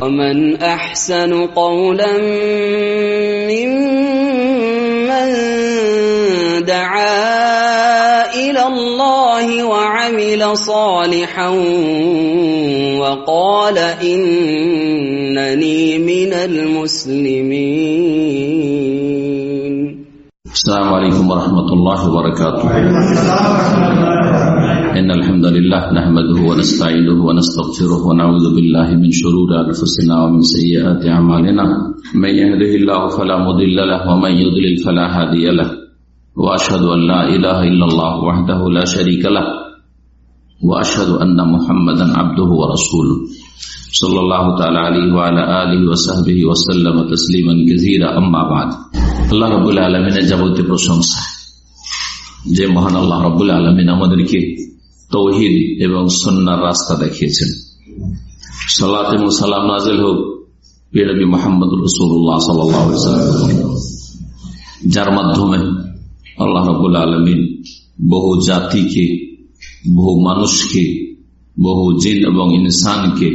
ومن أحسن قولا ممن دعا إلى الله وعمل صالحا وقال إنني من المسلمين. السلام عليكم ورحمة الله وبركاته. إن الحمد لله نحمده ونستعينه ونستغفره ونعوذ بالله من شرور أنفسنا ومن سيئات أعمالنا. من يهده الله فلا مضل له ومن يضلل فلا هادي له. وأشهد أن لا إله إلا الله وحده لا شريك له. وأشهد أن محمدا عبده ورسوله. صلى الله تعالى عليه وعلى آله وصحبه وسلم تسليما كثيرا. أما بعد الله رب العالمين جبوت প্রশংসা যে মহান আল্লাহ রবুল্লা আলমিন আমাদেরকে তৌহিদ এবং সন্ন্যার রাস্তা দেখিয়েছেন। সালাত এবং সালাম নাজেল হোক পেরবি মোহাম্মদ রসুল্লাহ সাল্লাম যার মাধ্যমে আল্লাহ রবুল আলমিন বহু জাতিকে, বহু মানুষকে, বহু জিন এবং ইনসানকে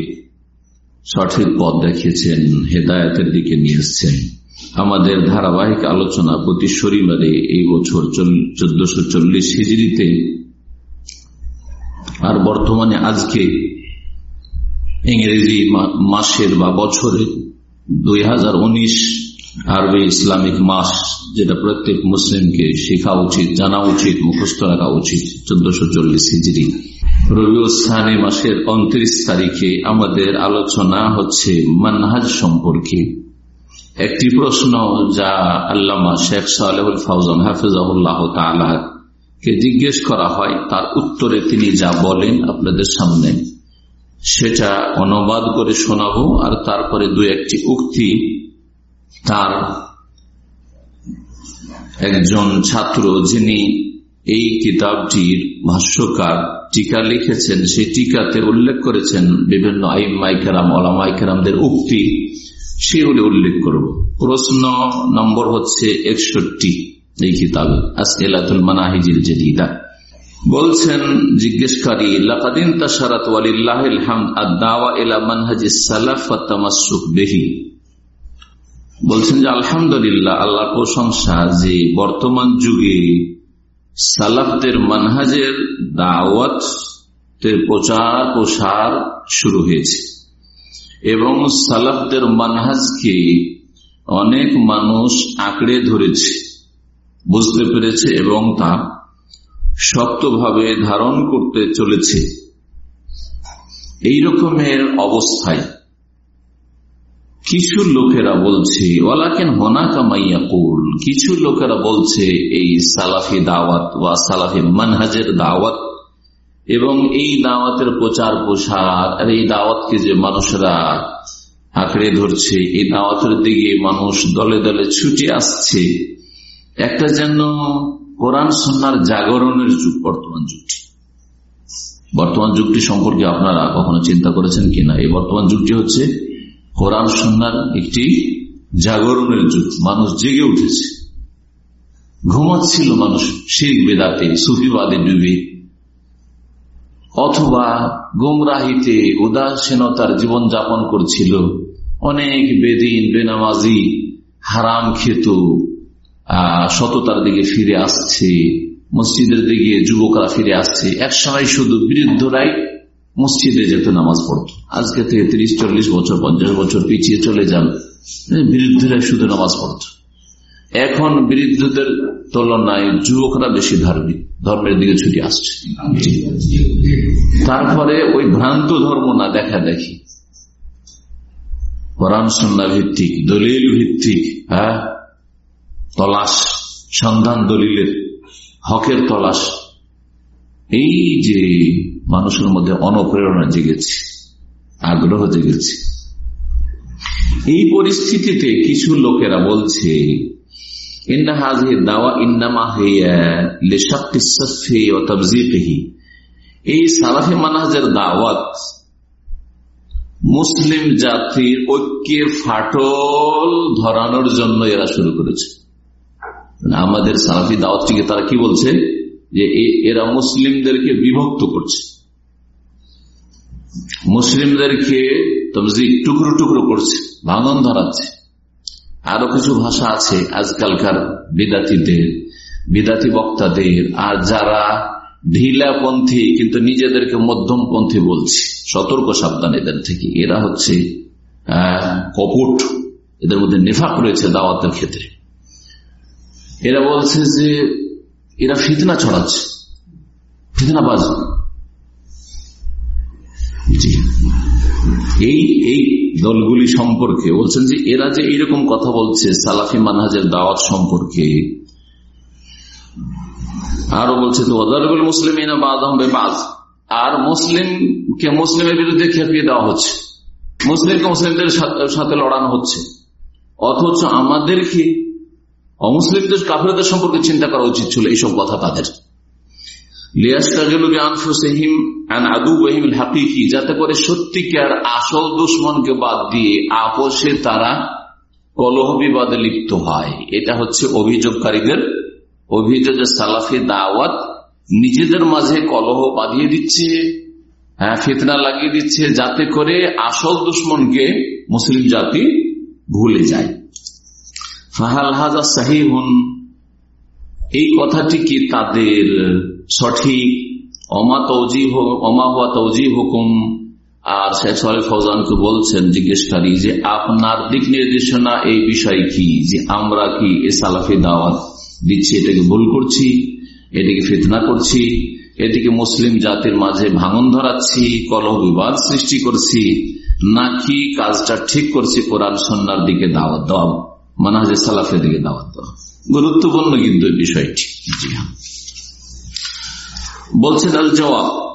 সঠিক পথ দেখিয়েছেন, হেদায়তের দিকে নিয়ে এসছেন। আমাদের ধারাবাহিক আলোচনা প্রতি শনিবারে এই বছর চোদ্দশো চল্লিশ হিজড়িতে আর বর্তমানে আজকে ইংরেজি মাসের বা বছরে দুই হাজার উনিশ আরবি ইসলামিক মাস, যেটা প্রত্যেক মুসলিমকে শেখা উচিত, জানা উচিত, মুখস্থ রাখা উচিত, চোদ্দশো চল্লিশ হিজড়ি রবিউস্থানী মাসের উনত্রিশ তারিখে আমাদের আলোচনা হচ্ছে মানহাজ সম্পর্কে। একটি প্রশ্ন যা আল্লামা শেখ সালেহুল ফাউজান হাফিজাহুল্লাহ কে জিজ্ঞেস করা হয়, তার উত্তরে তিনি যা বলেন আপনাদের সামনে, সেটা অনুবাদ করে শোনাবো আর তারপরে দু একটি উক্তি তার একজন ছাত্র যিনি এই কিতাবটির ভাষ্যকার টিকা লিখেছেন, সেই টিকাতে উল্লেখ করেছেন বিভিন্ন আইমাইকেরাম, ওলামাইকেরামদের উক্তি, সেগুলি উল্লেখ করব। প্রশ্ন নম্বর হচ্ছে একষট্টি। এই কিতাবে আসেলাতুল মানাহিজিল জেদিদা বলছেন জিজ্ঞেসকারী লাকাদিন তাসারাত ওয়ালিল্লাহিল হামদ আদ-দাওয়া ইলা মানহাজিস সালাফ ওয়া তামাসসুক বিহি। বলছেন যে, আলহামদুলিল্লাহ, আল্লাহর প্রশংসা যে বর্তমান যুগে সালাফদের মানহাজের দাওয়াত প্রচার, প্রসার শুরু হয়েছে এবং সালাফদের মানহাজকে অনেক মানুষ আঁকড়ে ধরেছে। বুঝতে পেরেছে এবং তা শক্তভাবে ধারণ করতে চলেছে। এই রকমের অবস্থায় কিছু লোকেরা বলছে ওলাকেন হোনা কামাইয়া কুল কিছু লোকেরা বলছে, এই সালাফি দাওয়াত বা সালাফি মানহাজের দাওয়াত এবং এই দাওয়াতের প্রচার প্রসার, আর এই দাওয়াতকে যে মানুষরা আঁকড়ে ধরছে, এই দাওয়াতের দিকে মানুষ দলে দলে ছুটে আসছে। একটা যেন কোরআন সন্ন্যার জাগরণের যুগ, বর্তমান যুগটি। বর্তমান যুগটি সম্পর্কে আপনারা কখনো চিন্তা করেছেন কিনা? এই বর্তমান যুগটি হচ্ছে কোরআন সন্ন্যার একটি জাগরণের যুগ। মানুষ জেগে উঠেছে। ঘুমাচ্ছিল মানুষ শির বেদাতে, সুফিবাদে ডুবে। অথবা গুমরাহিতে উদাসীনতার জীবন যাপন করছিল। অনেক বেদিন, বেনামাজি, হারাম খেত সততার দিকে ফিরে আসছে, মসজিদের দিকে যুবকরা ফিরে আসছে। একসময় শুধু বৃদ্ধরাই মসজিদে যেত নামাজ পড়ত। আজকে থেকে তিরিশ, চল্লিশ বছর, পঞ্চাশ বছর পিছিয়ে চলে যান বৃদ্ধরাই শুধু নামাজ পড়ত। এখন বৃদ্ধদের তুলনায় যুবকরা বেশি ধার্মিক, ধর্মের দিকে ছুটি আসছে। তারপরে ওই ভ্রান্ত ধর্ম না দেখা দেখি। কোরআন, সন্না ভিত্তিক, দলিল ভিত্তিক হ্যাঁ? তলাশ, সন্ধান দলিলের হকের তলাশ। এই যে মানুষের মধ্যে অনুপ্রেরণা জেগেছে, আগ্রহ জেগেছে, এই পরিস্থিতিতে কিছু লোকেরা বলছে এই দাওয়াত মুসলিম জাতির ঐক্যের ফাটল ধরানোর জন্য এরা শুরু করেছে। আমাদের সালাফি দাওয়াতটিকে তারা কি বলছে? যে এরা মুসলিমদেরকে বিভক্ত করছে। মুসলিমদেরকে টুকরো টুকরো করছে, ভাঙন ধরাচ্ছে। আরও কিছু ভাষা আছে আজকালকার বিদাতিদের, বিদাতি বক্তাদের, আর যারা ঢিলাপন্থী কিন্তু নিজেদেরকে মধ্যমপন্থী বলছে। সতর্ক সাবধান এদের থেকে। এরা হচ্ছে কপট। এদের মধ্যে নেফাক রয়েছে দাওয়াতের ক্ষেত্রে। এরা বলছে যে, এরা ফিতনা ছড়াচ্ছে। ফিতনা বাজ এই এই দলগুলি সম্পর্কে বলছেন যে, এরা যে এইরকম কথা বলছে, সালাফি মানহাজের দাওয়াত সম্পর্কে আরও বলছে তো ওদারবুল মুসলিম আর মুসলিমকে মুসলিমের বিরুদ্ধে খেপিয়ে দেওয়া হচ্ছে। মুসলিমকে মুসলিমদের সাথে লড়ানো হচ্ছে। অথচ আমাদেরকে অমুসলিমদের কাফেরদের সম্পর্কে চিন্তা করা উচিত ছিল এইসব কথা তাদের। যাতে করে সত্যিকার আসল দুশ্মনকে বাদ দিয়ে আপোষে তারা কলহ বিবাদে লিপ্ত হয়। এটা হচ্ছে অভিযোগকারীদের, অভিযোগ সালাফি দাওয়াত নিজেদের মাঝে কলহ বাঁধিয়ে দিচ্ছে হ্যাঁ ফিতনা লাগিয়ে দিচ্ছে, যাতে করে আসল দুশ্মনকে মুসলিম জাতি ভুলে যায়। ফাহাল হাজা এই কথাটি কি তাদের সঠিক? অমা তৌজি অমা হওয়া তৌজি হুকুম আর শেখ ফৌজানকে বলছেন জিজ্ঞেসকারী যে আপনার দিক নির্দেশনা এই বিষয় কি? যে আমরা কি এ সালাফি দাওয়াত দিচ্ছি, এটাকে ভুল করছি? এটাকে ফিতনা করছি? এটিকে মুসলিম জাতির মাঝে ভাঙন ধরাচ্ছি? কলহ বিবাদ সৃষ্টি করছি? নাকি কাজটা ঠিক করছি, কোরআন সন্ন্যার দিকে দাওয়াত দেওয়া মানাজে সালাফের দিকে দাওয়াত দেওয়া। গুরুত্বপূর্ণ কিন্তু বিষয়টি। হ্যাঁ। বলছেন, আল জবাব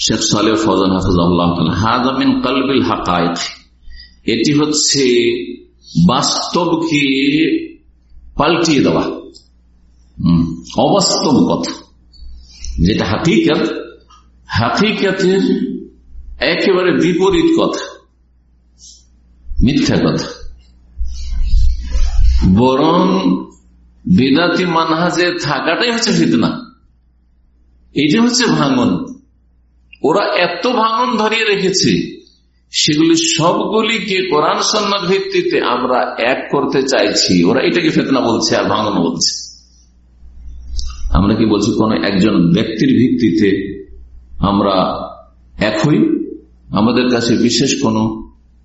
শেখ সালে ফজান হাফিজ কালবিল হাকায়ক এটি হচ্ছে বাস্তবকে পাল্টিয়ে দেওয়া। অবাস্তব কথা। যেটা হাকিকাত, হাকিকাতের একেবারে বিপরীত কথা। মিথ্যা কথা। বরং বেদাতি মানহাজে থাকাটাই হচ্ছে ফিতনা। এইটা হচ্ছে ভাঙন। ওরা এত ভাঙন ধরিয়ে রেখেছে, সেগুলি সবগুলিকে কোরআন সন্ন্যার ভিত্তিতে আমরা এক করতে চাইছি। ওরা এটাকে ফেতনা বলছে আর ভাঙন বলছে। আমরা কি বলছি, কোন একজন ব্যক্তির ভিত্তিতে আমরা এক হই? আমাদের কাছে বিশেষ কোন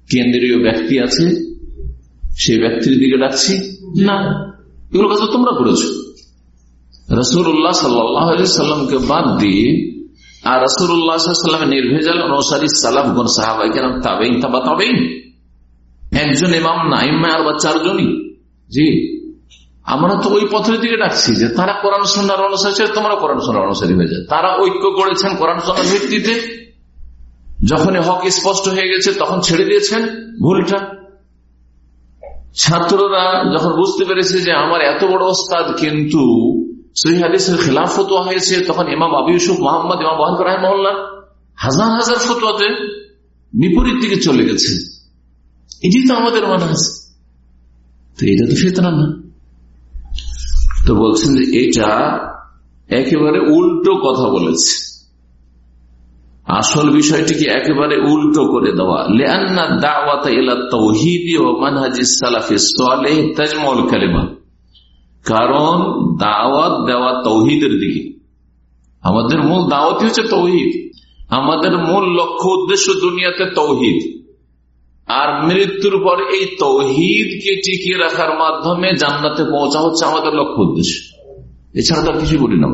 কেন্দ্রীয় ব্যক্তি আছে? সেই ব্যক্তির দিকে ডাকছি। না। এগুলো কথা তোমরা করেছ রসুল্লাহ সাল্লামকে বাদ দিয়ে আর রসুল্লাহামের নির্ভেজাল অনুসারী সালাম কোন সাহাবাই কেন তাবেই তাবা তবেই একজন এমাম না ইম্মা আর বা চারজনই। জি। আমরা তো ওই পথের দিকে ডাকছি যে তারা কোরআন সন্ন্যার অনুসারী তোমরা কোরআন সন্ন্যার অনুসারী হয়ে যায় তারা ঐক্য করেছেন কোরআন সন্ন্যার ভিত্তিতে। যখনই হক স্পষ্ট হয়ে গেছে তখন ছেড়ে দিয়েছেন ভুলটা। ছাত্ররা যখন বুঝতে পেরেছে যে আমার এত বড় ওস্তাদ কিন্তু সহি হাদিসের খেলাফ ফতোয়া হয়েছে, তখন ইমাম আবু ইউসুফ মোহাম্মদ, ইমাম বহান রাহমল্লা হাজার হাজার ফতোয়াতে বিপরীত দিকে চলে গেছে। এটি তো আমাদের মনে আছে তো এটা তো ফেতনা না। তো বলছেন যে এটা একেবারে উল্টো কথা বলেছে। আসল বিষয়টিকে একেবারে উল্টো করে দেওয়া। সালাফি কালিমা। কারণ দাওয়াত দেওয়া তৌহিদের দিকে। আমাদের মূল দাওয়াতই হচ্ছে তৌহিদ। আমাদের মূল লক্ষ্য উদ্দেশ্য দুনিয়াতে তৌহিদ। আর মৃত্যুর পর এই তৌহিদকে টিকিয়ে রাখার মাধ্যমে জান্নাতে পৌঁছা হচ্ছে আমাদের লক্ষ্য উদ্দেশ্য। এছাড়া তো কিছু বলি না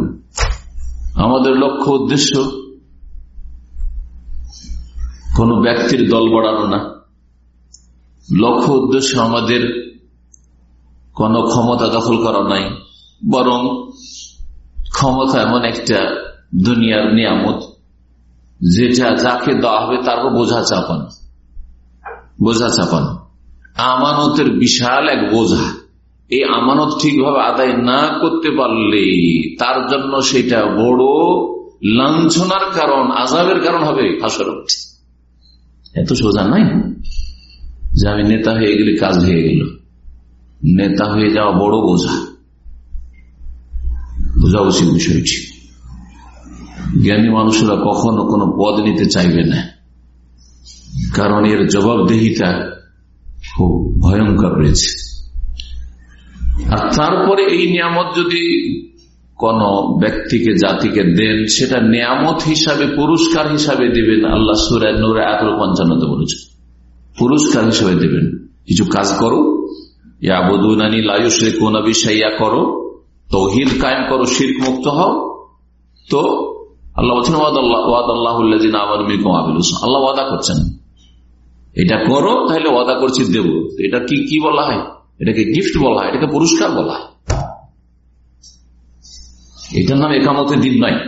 আমাদের লক্ষ্য উদ্দেশ্য কোন ব্যক্তির দল বাড়ানো না। লক্ষ্য উদ্দেশ্য আমাদের কোন ক্ষমতা দখল করা নাই, বরং ক্ষমতা এমন একটা দুনিয়ার নিয়ামত, যেটা যাকে দেওয়া হবে তারপর বোঝা চাপান। বোঝা চাপান। আমানতের বিশাল এক বোঝা। এই আমানত ঠিকভাবে আদায় না করতে পারলে তার জন্য সেটা বড় লাঞ্ছনার কারণ আজাবের কারণ হবে হাসর এত সোজা নাই যে আমি নেতা হয়ে গেলে কাজ হয়ে গেল। নেতা হয়ে যাওয়া বড় বোঝা। বোঝা উচিত বিষয়টি। জ্ঞানী মানুষেরা কখনো কোনো পদ নিতে চাইবে না। কারণ এর জবাবদেহিতা খুব ভয়ঙ্কর রয়েছে। আর তারপরে এই নিয়ামত যদি কোন ব্যক্তিকে, জাতিকে দেন, সেটা নিয়ামত হিসাবে, পুরস্কার হিসাবে দিবেন। আল্লাহ সুরায় নূরে আতল পঞ্চান্নতে বলেছেন। পুরস্কার হিসাবে দেবেন। কিছু কাজ করো। ইয়াবুদানি লায়ুশ্রে কোন বিষয়া করো। তৌহিদ কায়েম করো, শির্ক মুক্ত হও। তো আল্লাহ বলছেন আল্লাহ ওয়াদা করছেন। এটা করো তাহলে ওয়াদা করছি দেব। এটা কি কি বলা হয়? এটাকে গিফট বলা হয়, এটাকে পুরস্কার বলা হয়। এটার নাম একামতের দিন নয়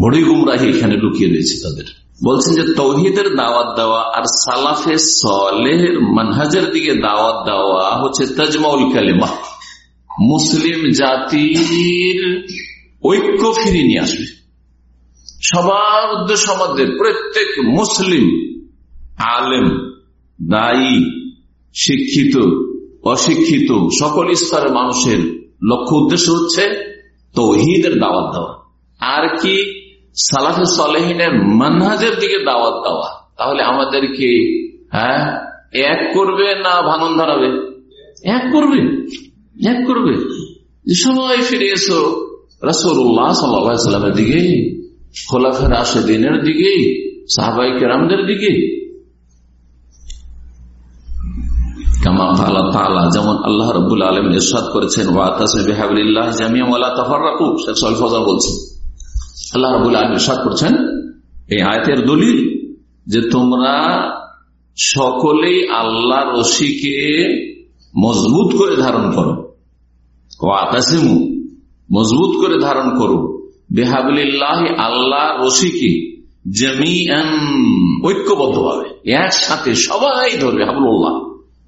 বড়ই গুমরাহি এখানে লুকিয়ে রয়েছে তাদের। বলছেন যে তৌহিদের দাওয়াত দেওয়া আর সালাফে সলেহের মানহাজের দিকে দাওয়াত দেওয়া হচ্ছে তাজমাউল কালেমা। মুসলিম জাতির ঐক্য ফিরিয়ে নিয়ে আসবে। সবার উদ্দেশ্য মধ্যে প্রত্যেক মুসলিম, আলেম, দায়ী, শিক্ষিত, অশিক্ষিত সকল স্তরের মানুষের লক্ষ্য উদ্দেশ্য হচ্ছে তৌহিদের দাওয়াত দেওয়া। আর কি সালাফে সলেহিনের মানহাজের দিকে দাওয়াত দেওয়া। তাহলে আমাদেরকে হ্যাঁ এক করবে না ভাঙন ধরাবে? এক করবে। এক করবে। যে সবাই ফিরে এসো রসুল্লাহ সাল্লামের দিকে খোলাফের আসে দিনের দিকে সাহবাই কেরামদের দিকে যেমন আল্লাহ রবুল আলম ইরশাদ করেছেন বলছেন আল্লাহ রবুল আলম করছেন এই যে তোমরা সকলেই আল্লাহ রশিকে মজবুত করে ধারণ করো। ও আকাশিমু মজবুত করে ধারণ করো। বেহাবলিল্লাহ আল্লাহ রশিকে জমিয়ান ঐক্যবদ্ধ ভাবে একসাথে সবাই ধরবে হাবুল্লাহ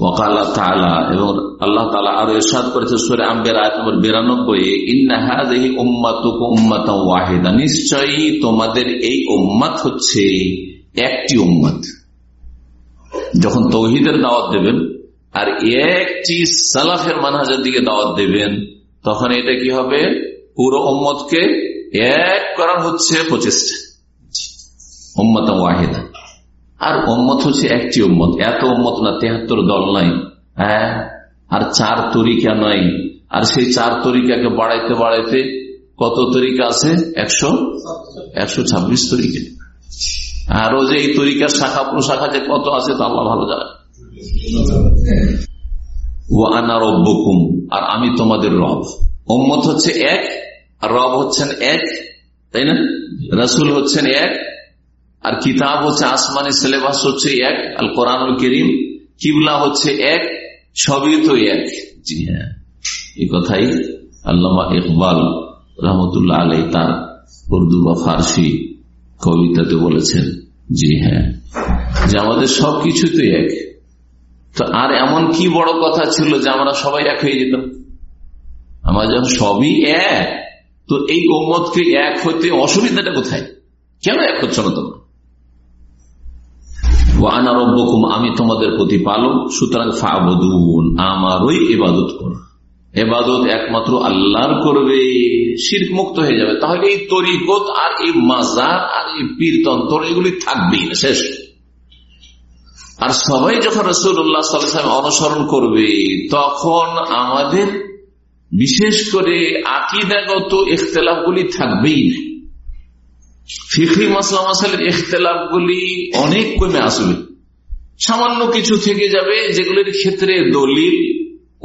এবং আল্লাহ আরও ইরশাদ করেছে নিশ্চয়ই তোমাদের এই উম্মাত হচ্ছে একটি উম্মাত। যখন তৌহিদের দাওয়াত দেবেন আর একটি সালাফের মানহাজের দিকে দাওয়াত দেবেন, তখন এটা কি হবে? পুরো উম্মতকে এক করার হচ্ছে প্রচেষ্টা ওয়াহিদা। আর উম্মত হচ্ছে একটি উম্মত। এত উম্মত না, তেহাত্তর দল নাই। হ্যাঁ? আর চার তরিকা নাই। আর সেই চার তরিকাকে বাড়াইতে বাড়াইতে কত তরিকা আছে? একশো? একশো ছাব্বিশ তরিকা। আরও যে এই তরিকার শাখা প্রশাখা যে কত আছে তা আল্লাহ ভালো জানে। ও আনা রব্বকুম, আর আমি তোমাদের রব। ওম্মত হচ্ছে এক, আর রব হচ্ছেন এক, তাই না? রসুল হচ্ছেন এক আর কিতাব হচ্ছে আসমানি সিলেবাস হচ্ছে এক, আল কোরআনুল করিম, কিবলা হচ্ছে এক সবই তো এক। জি হ্যাঁ এই কথাই আল্লামা ইকবাল রহমতুল্লাহ আলাই তার উর্দু বা ফার্সি কবিতাতে বলেছেন, জি হ্যাঁ যে আমাদের সবকিছু তো এক। তো আর এমন কি বড় কথা ছিল যে আমরা সবাই এক হয়ে যেতাম? আমরা যখন সবই এক, তো এই ওমতকে এক হতে অসুবিধাটা কোথায়? কেন এক হচ্ছে না তোমরা? আমি তোমাদের প্রতি পালক সুতরাং আমারই এবাদত করো। এবাদত একমাত্র আল্লাহর করবে, শির্ক মুক্ত হয়ে যাবে। তাহলে এই তরিকত আর এই মাজার আর এই পীরতন্ত্র, এগুলি থাকবেই না, শেষ। আর সবাই যখন রসুল্লাহ সাল্লাম অনুসরণ করবে, তখন আমাদের বিশেষ করে আকিদাগত ইখতলাফগুলি থাকবেই না। ফিখি মাসলা মাসালের ইখতলাফ গুলি অনেক কমে আসবে। সামান্য কিছু থেকে যাবে, যেগুলির ক্ষেত্রে দলিল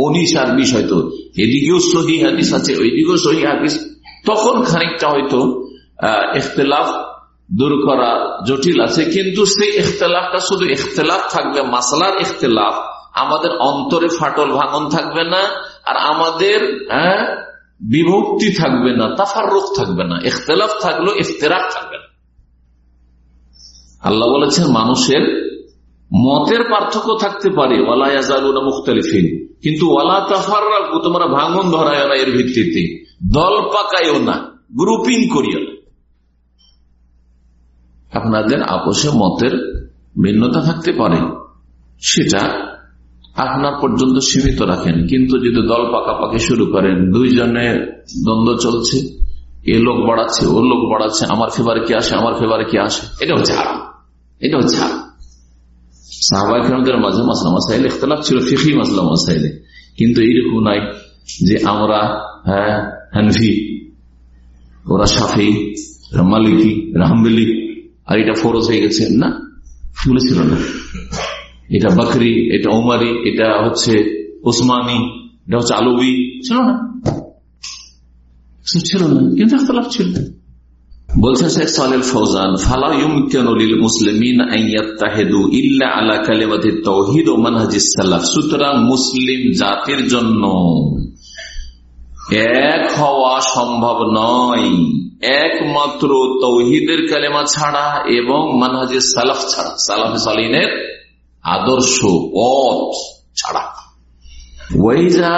অনিসার বিষয় তো এদিকেও সহি হাদিস আছে, ওইদিকেও সহি হাদিস। তখন খানিকটা হয়তো ইখতলাফ দূর করা জটিল আছে, কিন্তু সেই ইখতলাফটা শুধু ইখতলাফ থাকবে, মাসালার ইখতলাফ আমাদের অন্তরে ফাটল ভাঙন থাকবে না, আর আমাদের হ্যাঁ বিভক্তি থাকবে না তাফার রোগ থাকবে না, ইখতলাফ থাকলেও ইফতেরাক থাকবে না। আল্লাহ বলেছেন, মানুষের মতের পার্থক্য থাকতে পারে কিন্তু তোমরা ভাঙন ধরায় না এর ভিত্তিতে। দল পাকায়ও না, গ্রুপিং করিও না। আপনাদের আপোষে মতের ভিন্নতা থাকতে পারে, সেটা আপনার পর্যন্ত সীমিত রাখেন। কিন্তু যদি দল পাকাপাকি শুরু করেন, দুইজনে দ্বন্দ্ব চলছে, এ লোক বাড়াচ্ছে, ও লোক বাড়াচ্ছে, আমার ফেভারে কি আসে, আমার ফেভারে কি আসে? এটা হচ্ছে হারাম। এটা হচ্ছে হারাম। সাহবাইকরমদের মাঝে মাসলা মাসাইলে, ইখতলাফ ছিল ফিফি মাসলা মাসাইলে। কিন্তু এইরকম নাই যে আমরা হ্যাঁ হানফি, ওরা সাফি মালিকি রাহমেলি আর এটা ফরজ হয়ে গেছে। না বলেছিল না। এটা বাকরি, এটা ওমারি এটা হচ্ছে ওসমানি এটা হচ্ছে আলবি। ছিল না? ছিল না। কিন্তু একতলাফ ছিল। সুতরাং মুসলিম জন্য এক হওয়া সম্ভব নয়। একমাত্র তৌহিদের কালেমা ছাড়া এবং মানহাজির সালাফ ছাড়া। সালাফ সালিনের আদর্শ পথ ছাড়া। ওইজা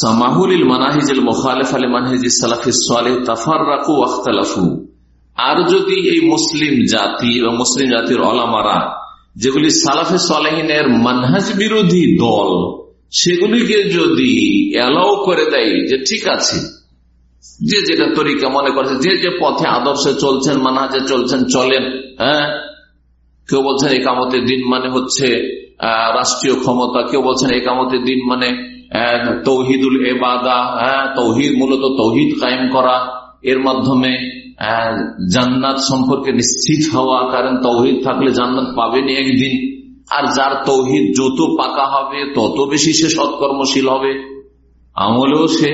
সামাহুলিল মানাহিজুল মুখালেফ আলী মানহাজি সালাফি সালেহ তাফার রাখু আখতালাফু আর যদি এই মুসলিম জাতি এবং মুসলিম জাতির অলামারা যেগুলি সালাফে সালেহিনের মানহাজ বিরোধী দল, সেগুলিকে যদি অ্যালাউ করে দেয় যে ঠিক আছে, যে যেটা তরিকা মনে করছে, যে যে পথে আদর্শে চলছেন, মানহাজে চলছেন, চলেন হ্যাঁ কেউ বলছেন একামতের দিন মানে হচ্ছে রাষ্ট্রীয় ক্ষমতা। কেউ বলছেন একামতের দিন মানে তৌহিদুল এবাদা হ্যাঁ তৌহিদ, মূলত তৌহিদ কায়েম করা। এর মাধ্যমে জান্নাত সম্পর্কে নিশ্চিত হওয়া, কারণ তৌহিদ থাকলে জান্নাত পাবেনি একদিন। আর যার তৌহিদ যত পাকা হবে, তত বেশি সে সৎকর্মশীল হবে। আমলেও সে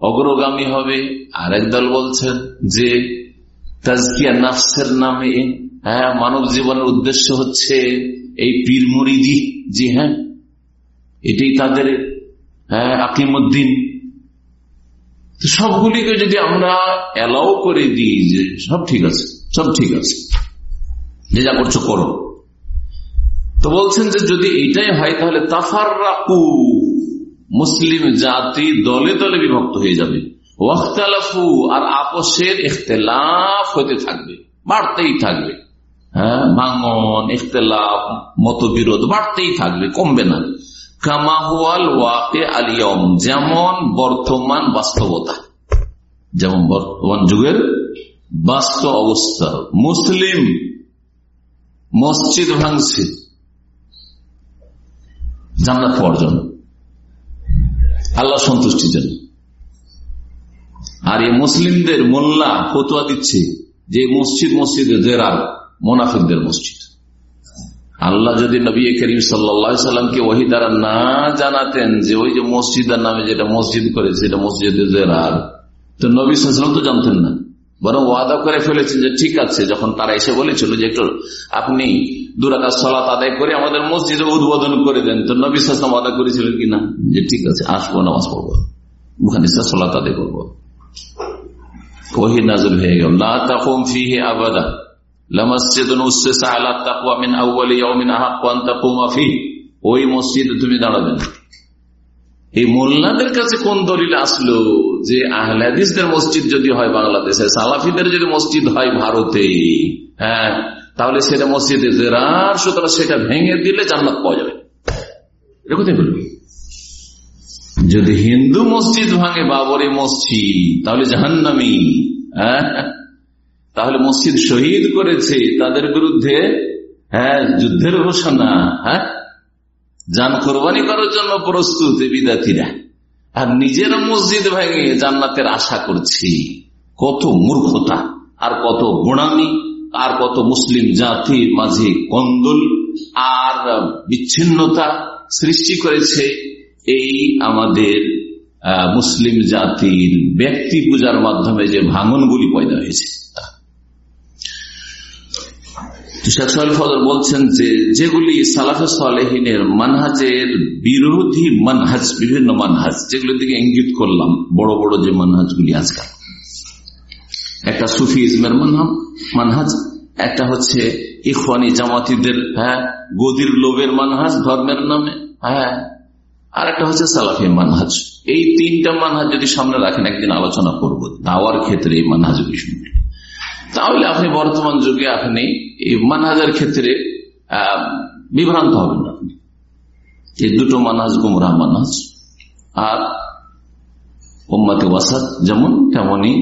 অগ্রগামী হবে। আরেক দল বলছেন যে, তাজকিয়া নাফসের নামে হ্যাঁ মানব জীবনের উদ্দেশ্য হচ্ছে এই পীর মুরিদি, জি হ্যাঁ এটাই তাদের হ্যাঁ আকিমুদ্দিন। সবগুলিকে যদি আমরা অ্যালাউ করে দিই যে সব ঠিক আছে, সব ঠিক আছে, যে যা করছ করো। তো বলছেন যে যদি এটাই হয় তাহলে তাফার রাকু মুসলিম জাতি দলে দলে বিভক্ত হয়ে যাবে। ওয়াক্তালাফু আর আপসের ইখতলাফ হতে থাকবে, বাড়তেই থাকবে। হ্যাঁ ভাঙন ইখতলাফ, মতবিরোধ বাড়তেই থাকবে, কমবে না। কামাহুয়াল ওয়াকে আলিয়ম, যেমন বর্তমান বাস্তবতা। যেমন বর্তমান যুগের বাস্তব অবস্থা। মুসলিম মসজিদ ভাঙছে। পাওয়ার জন্য। আল্লাহ সন্তুষ্টির জন্য। আর এই মুসলিমদের মোল্লা ফতুয়া দিচ্ছে যে মসজিদ মসজিদে জেরার। মোনাফিকদের মসজিদ। আল্লাহ যদি নবী করিম সাল্লামকে ওহি দ্বারা না জানাতেন যে ওই যে মসজিদের নামে যেটা মসজিদ করেছে সেটা মসজিদে জেরার তো নবী সাল্লাম তো জানতেন না। বরং ওয়াদা করে ফেলেছেন যে ঠিক আছে, যখন তারা এসে বলেছিল যে একটু আপনি দুরাকার সলাত আদায় করে আমাদের মসজিদে উদ্বোধন করে দেন, তো নবী সাল্লাম ওয়াদা করেছিলেন কিনা যে ঠিক আছে, আসব, নামাজ পড়ব। ওখানে সলাত আদায় করব। ওহি নাজল হয়ে গেল। না তখন ফিহে আবাদা। ওই মসজিদে তুমি দাঁড়াবেন এই মোল্লাদের কাছে কোন দলিল আসলো যে আহলাদিসদের মসজিদ যদি হয় বাংলাদেশে, সালাফিদের যদি মসজিদ হয় ভারতে হ্যাঁ তাহলে সেটা মসজিদে জেরার, সুতরাং সেটা ভেঙে দিলে জান্নাত পাওয়া যাবে। যদি হিন্দু মসজিদ ভাঙে বাবরি মসজিদ, তাহলে জাহান্নামি। হ্যাঁ তাহলে মসজিদ শহীদ করেছে, তাদের বিরুদ্ধে হ্যাঁ যুদ্ধের ঘোষণা হ্যাঁ? যান কোরবানি করার জন্য প্রস্তুত বিদাতিরা আর নিজের মসজিদ ভেঙে জান্নাতের আশা করছি, কত মূর্খতা, আর কত গোড়ামি, আর কত মুসলিম জাতির মাঝে কন্দল, আর বিচ্ছিন্নতা সৃষ্টি করেছে এই আমাদের মুসলিম জাতির ব্যক্তি পূজার মাধ্যমে যে ভাঙনগুলি পয়দা হয়েছে। বলছেন যে, যেগুলি সালাফে সালেহিনের মানহাজের বিরোধী মানহাজ, বিভিন্ন মানহাজ, যেগুলোর দিকে ইঙ্গিত করলাম, বড় বড় যে মানহাজগুলি আজকাল। একটা সুফি ইসমের মানহাজ, একটা হচ্ছে ইফানি জামাতিদের হ্যাঁ গদির লোভের মানহাজ, ধর্মের নামে হ্যাঁ আর একটা হচ্ছে সালাফি মানহাজ। এই তিনটা মানহাজ যদি সামনে রাখেন, একদিন আলোচনা করব, দাওয়ার ক্ষেত্রে এই মানহাজ বিষয়গুলি তাহলে আপনি বর্তমান যুগে আপনি এই মানহাজের ক্ষেত্রে বিভ্রান্ত হবেন আপনি। এই দুটো মানহাজ, গুমরাহ মানহাজ। আর ওম্মাতে ওয়াসাদ যেমন তেমনই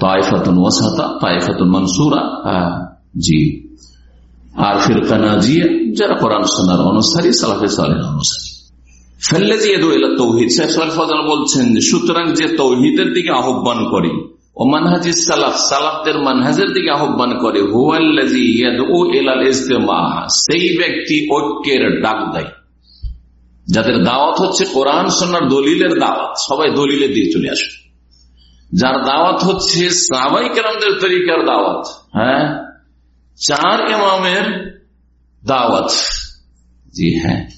তাইফাতুন ওয়াসাতা, তাইফাতুন মনসুরা জি। আর ফিরকা নাজিয়া যারা কোরআন সোনার অনুসারী, সালাফে সালের অনুসারী। বলছেন সুতরাং যে তৌহিদের দিকে আহ্বান করে ও মানহাজি সালাফ, সালাফদের মানহাজের দিকে আহ্বান করে সেই ব্যক্তি ঐক্যের ডাক দেয়। যাদের দাওয়াত হচ্ছে কোরআন সোনার দলিলের দাওয়াত, সবাই দলিলের দিকে চলে আসে। যার দাওয়াত হচ্ছে সাবাই কেরামদের তরিকার দাওয়াত হ্যাঁ? চার ইমামের দাওয়াত। জি হ্যাঁ।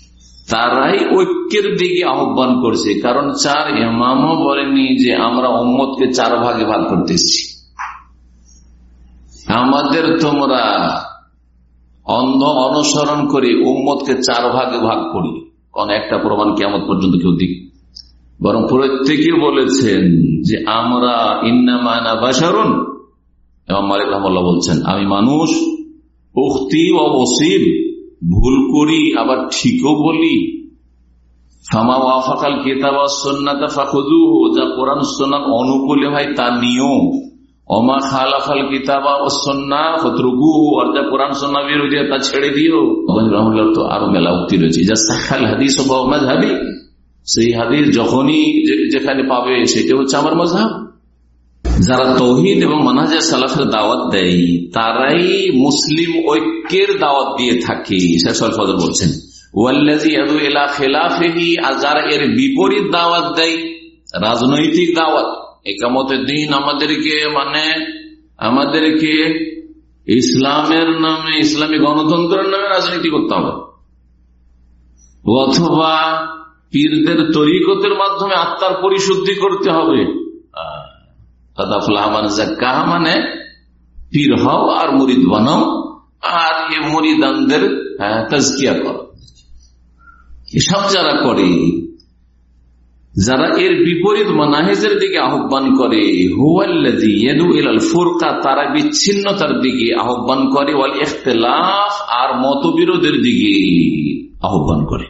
তারাই ঐক্যের দিকে আহ্বান করছে। কারণ চার ইমামও বলেনি যে আমরা ওম্মতকে চার ভাগে ভাগ করতেছি আমাদের তোমরা অন্ধ অনুসরণ করে উম্মতকে চার ভাগে ভাগ করি কোন একটা প্রমাণ কেমন পর্যন্ত কেউ দিক বরং প্রত্যেকে বলেছেন যে আমরা ইন্নামানা বাসারুন এবং মালিক রহমাল্লাহ বলছেন, আমি মানুষ উক্তি ও ওসিব ভুল করি, আবার ঠিকও বলি। কেতাব যা কোরআন অনুকূলে হয় তা নিয়ম অমা খালাফাল কিতাবা ও সন্না ফতরুগু আর যা কোরআন সন্না বিরোধী তা ছেড়ে দিও। তো আরও মেলা উক্তি রয়েছে। যা সাক্ষাল হাদিস ও সেই হাদিস যখনই যেখানে পাবে, সেটা হচ্ছে আমার মজাব যারা তৌহিদ এবং মানাজের সালাফের দাওয়াত দেয়, তারাই মুসলিম ঐক্যের দাওয়াত দিয়ে থাকে শেষল ফজর বলছেন। যারা এর বিপরীত দাওয়াত দেয়, রাজনৈতিক দাওয়াত, একামতের দিন আমাদেরকে মানে আমাদেরকে ইসলামের নামে, ইসলামী গণতন্ত্রের নামে রাজনীতি করতে হবে। অথবা পীরদের তরিকতের মাধ্যমে আত্মার পরিশুদ্ধি করতে হবে। মানে পীর হও আর মুরিদ আর এ মুরিদানদের তাজকিয়া করো। এসব যারা করে, যারা এর বিপরীত মানাহেজের দিকে আহ্বান করে তারা বিচ্ছিন্নতার দিকে আহ্বান করে, ওয়াল ইখতলাফ আর মতবিরোধের দিকে আহ্বান করে।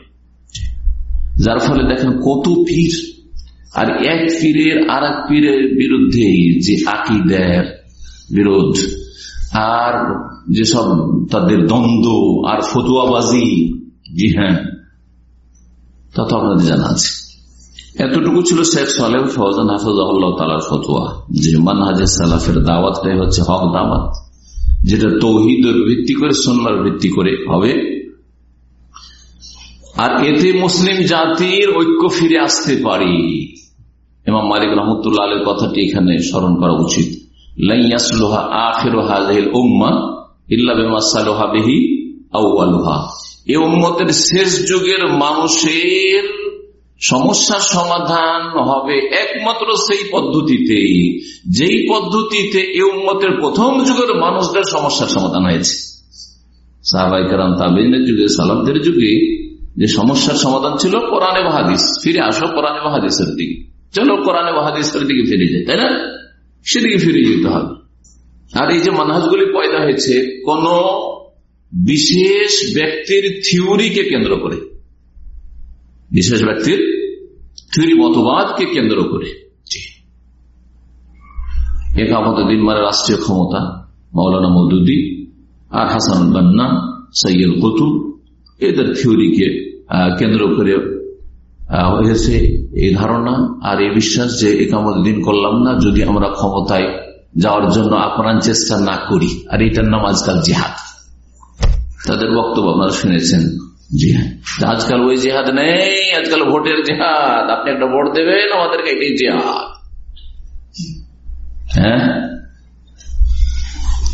যার ফলে দেখেন কত পীর। আর এক পীরের আর এক পীরের বিরুদ্ধে যে আকিদের বিরোধ, আর যেসব তাদের দ্বন্দ্ব আর ফতুয়াবাজি, জি হ্যাঁ তা তো আপনাদের জানা আছে। এতটুকু ছিল শেখ সালেম ফৌজান হাফিজাহুল্লাহ তালার ফতুয়া, যে মানহাজে সালাফের দাওয়াতটাই হচ্ছে হক দাওয়াত, যেটা তৌহিদের ভিত্তি করে সন্ন্যার ভিত্তি করে হবে। আর এতে মুসলিম জাতির ঐক্য ফিরে আসতে পারি। এমাম মালিক রহমতুল্লাহ আলের কথাটি এখানে স্মরণ করা উচিত। শেষ যুগের মানুষের সমস্যার সমাধান হবে একমাত্র সেই যেই পদ্ধতিতে এ উম্মতের প্রথম যুগের মানুষদের সমস্যার সমাধান হয়েছে। তাবিনের যুগে সালামদের যুগে যে সমস্যার সমাধান ছিল কোরআনে বাহাদিস ফিরে আসো কোরআনে বাহাদিসের দিকে। চলো কোরআনে বাহাদিসের দিকে ফিরে যায় তাই না? সেদিকে ফিরে যেতে হবে। আর এই যে মানহাজগুলি পয়দা হয়েছে, কোন বিশেষ ব্যক্তির থিওরিকে কেন্দ্র করে, বিশেষ ব্যক্তির থিওরি মতবাদকে কেন্দ্র করে একামত দিন মানে রাষ্ট্রীয় ক্ষমতা মৌলানা মৌদুদ্দি আর হাসান বান্না সৈয়দ কুতুব, এদের থিওরিকে কেন্দ্র করে হয়েছে এই ধারণা আর এই বিশ্বাস যে একামত দিন করলাম না, যদি আমরা ক্ষমতায় যাওয়ার জন্য আপ্রাণ চেষ্টা না করি। আর এটার নাম আজকাল জিহাদ। তাদের বক্তব্য আপনারা শুনেছেন হ্যাঁ আজকাল ওই জেহাদ নেই, আজকাল ভোটের জেহাদ। আপনি একটা ভোট দেবেন, আমাদেরকে এটাই জেহাদ। হ্যাঁ?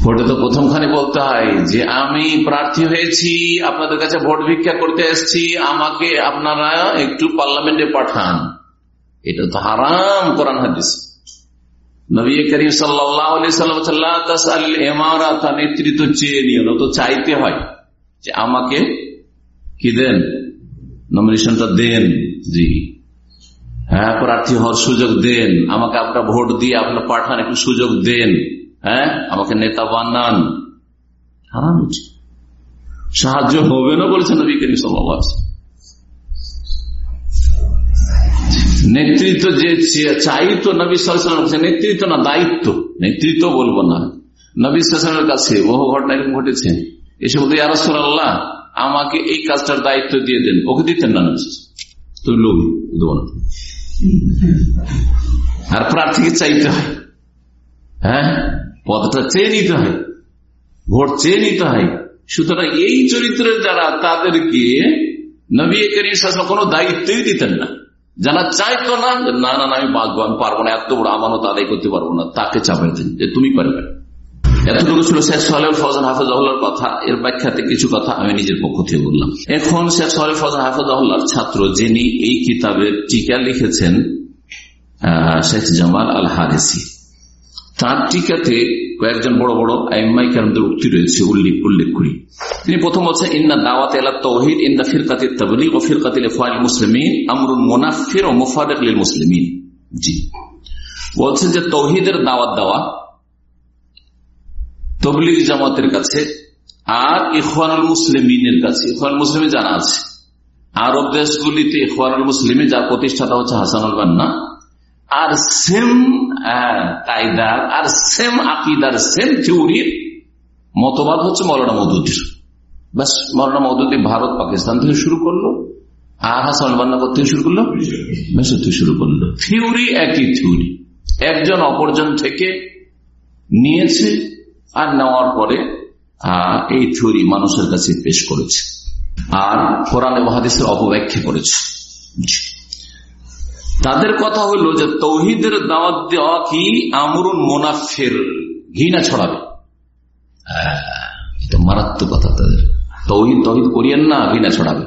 ভোটে তো প্রথমখানে বলতে হয় যে আমি প্রার্থী হয়েছি, আপনাদের কাছে ভোট ভিক্ষা করতে এসছি, আমাকে আপনারা একটু পার্লামেন্টে পাঠান। এটা তো হারাম কোরআন হাদিস। নবী করিম সাল্লাম নেতৃত্ব চেয়ে নিও তো চাইতে হয় যে আমাকে কি দেন? নমিনেশনটা দেন জি। হ্যাঁ প্রার্থী হওয়ার সুযোগ দেন। আমাকে আপনার ভোট দিয়ে আপনার পাঠান, একটু সুযোগ দেন। হ্যাঁ? আমাকে নেতা বানান। হারাম সাহায্য হবে না বলেছেন নেতৃত্ব যে চাই তো নবী সালাম নেতৃত্ব না, দায়িত্ব। নেতৃত্ব বলব না। নবী সালামের কাছে বহু ঘটনা এরকম ঘটেছে। এসে বলতে ইয়ারসল আল্লাহ আমাকে এই কাজটার দায়িত্ব দিয়ে দেন। ওকে দিতেন না তুই লোভি না আর প্রার্থীকে চাইতে হয়। হ্যাঁ? পদটা চেয়ে নিতে হয়, ভোট চেয়ে নিতে হয়। সুতরাং এই চরিত্রের যারা তাদেরকে নবী করিম কোনো দায়িত্বই দিতেন না। যারা চাইতো না না না আমি বাঁচবো আমি পারব না, এত বড় আমানত আদায় করতে পারব না। তাকে চাপাইতেন যে, তুমি পারবে। এতটুকু ছিল শেখ সাহেব ফজান হাফেজাহুল্লার কথা। এর ব্যাখ্যাতে কিছু কথা আমি নিজের পক্ষ থেকে বললাম। এখন শেখ সাহেব ফজান হাফেজাহুল্লার ছাত্র যিনি এই কিতাবের টিকা লিখেছেন শেখ জামাল আল হারেসি তার টিকাতে কয়েকজন বড় বড় আইমাই কারণদের উক্তি রয়েছে, উল্লেখ উল্লেখ করি। তিনি প্রথম বলছেন, ইন্না দাওয়াত এলা তৌহিদ ইন্দা ফিরকাতির তাবলিগ ও ফিরকাতিল ফাইল মুসলিমিন আমরুল মুনাফির ও মুফারেক মুসলিমিন। জি। বলছেন যে তৌহিদের দাওয়াত দেওয়া তবলিগ জামাতের কাছে আর ইফানুল মুসলিমিনের কাছে। ইফান মুসলিম জানা আছে। আরব দেশগুলিতে ইফানুল মুসলিমে যার প্রতিষ্ঠাতা হচ্ছে হাসানুল বান্না। আর সেম কায়দার, আর সেম আকিদার, সেম থিওরির মতবাদ হচ্ছে মৌলানা মদুদ্দির ব্যাস, মৌলানা মদুদ্দি ভারত পাকিস্তান থেকে শুরু করল, আর হাসান থেকে শুরু করল? মেসর থেকে শুরু করল। থিওরি একই থিওরি। একজন অপরজন থেকে নিয়েছে, আর নেওয়ার পরে এই থিওরি মানুষের কাছে পেশ করেছে। আর কোরআন মহাদিসের অপব্যাখ্যা করেছে। তাদের কথা হলো যে তৌহিদের দাওয়াত দেওয়া কি আমরুন মোনাফের? ঘৃণা ছড়াবে। মারাত্মক কথা তাদের। তৌহিদ, তহিদ করিয়েন না, ঘৃণা ছড়াবে।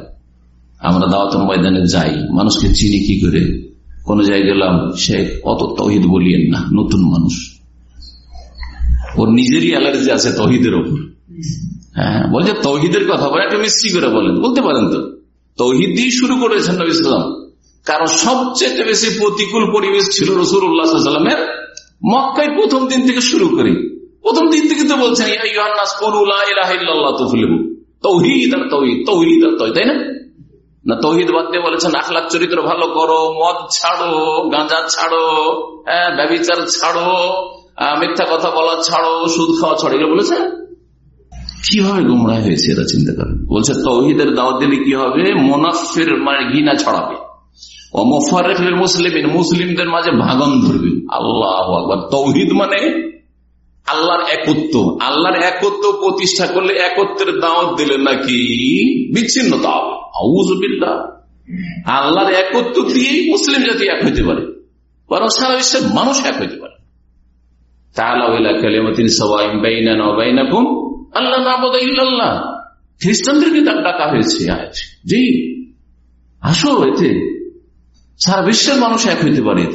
আমরা দাওয়াত ময়দানে যাই, মানুষকে চিনি কি করে? কোন জায়গায় গেলাম, সে অত তহিদ বলিয়েন না, নতুন মানুষ। ওর নিজেরই অ্যালার্জি আছে তহিদের ওপর। হ্যাঁ বলছে তৌহিদের কথা, বলে একটা মিস্ত্রি করে বলেন, বলতে পারেন তো। তৌহিদ দিয়ে শুরু করেছেন নবী ইসলাম কারণ সবচেয়ে বেশি প্রতিকূল পরিবেশ ছিল রসুল উল্লাহামের মক্কায় প্রথম দিন থেকে শুরু করি। প্রথম দিন থেকে তো বলছেন চরিত্র ভালো করো, মদ ছাড়ো, গাঁজা ছাড়ো হ্যাঁ ছাড়ো মিথ্যা কথা বলা ছাড়ো, সুদ খাওয়া ছাড়ো। এগুলো বলেছে? কীভাবে গুমরা হয়েছে, এরা চিন্তা করেন। বলছে, তৌহিদের দাওয়াত দিলে কি হবে? মোনাফের মানে ঘৃণা ছড়াবে। মুসলিম মুসলিমদের মাঝে ভাগন ধরবে। আল্লাহ তৌহিদ মানে আল্লাহর একত্ব। আল্লাহর একত্ব প্রতিষ্ঠা করলে একত্রের দাওয়াত দিলে নাকি বিচ্ছিন্নতা আউজবিল্লা আল্লাহর একত্ব দিয়েই মুসলিম জাতি এক হইতে পারে। বরং সারা বিশ্বের মানুষ এক হইতে পারে। খ্রিস্টানদেরকে ডাকা হয়েছে জি। আসো এতে সারা বিশ্বের মানুষ এক হইতে পারে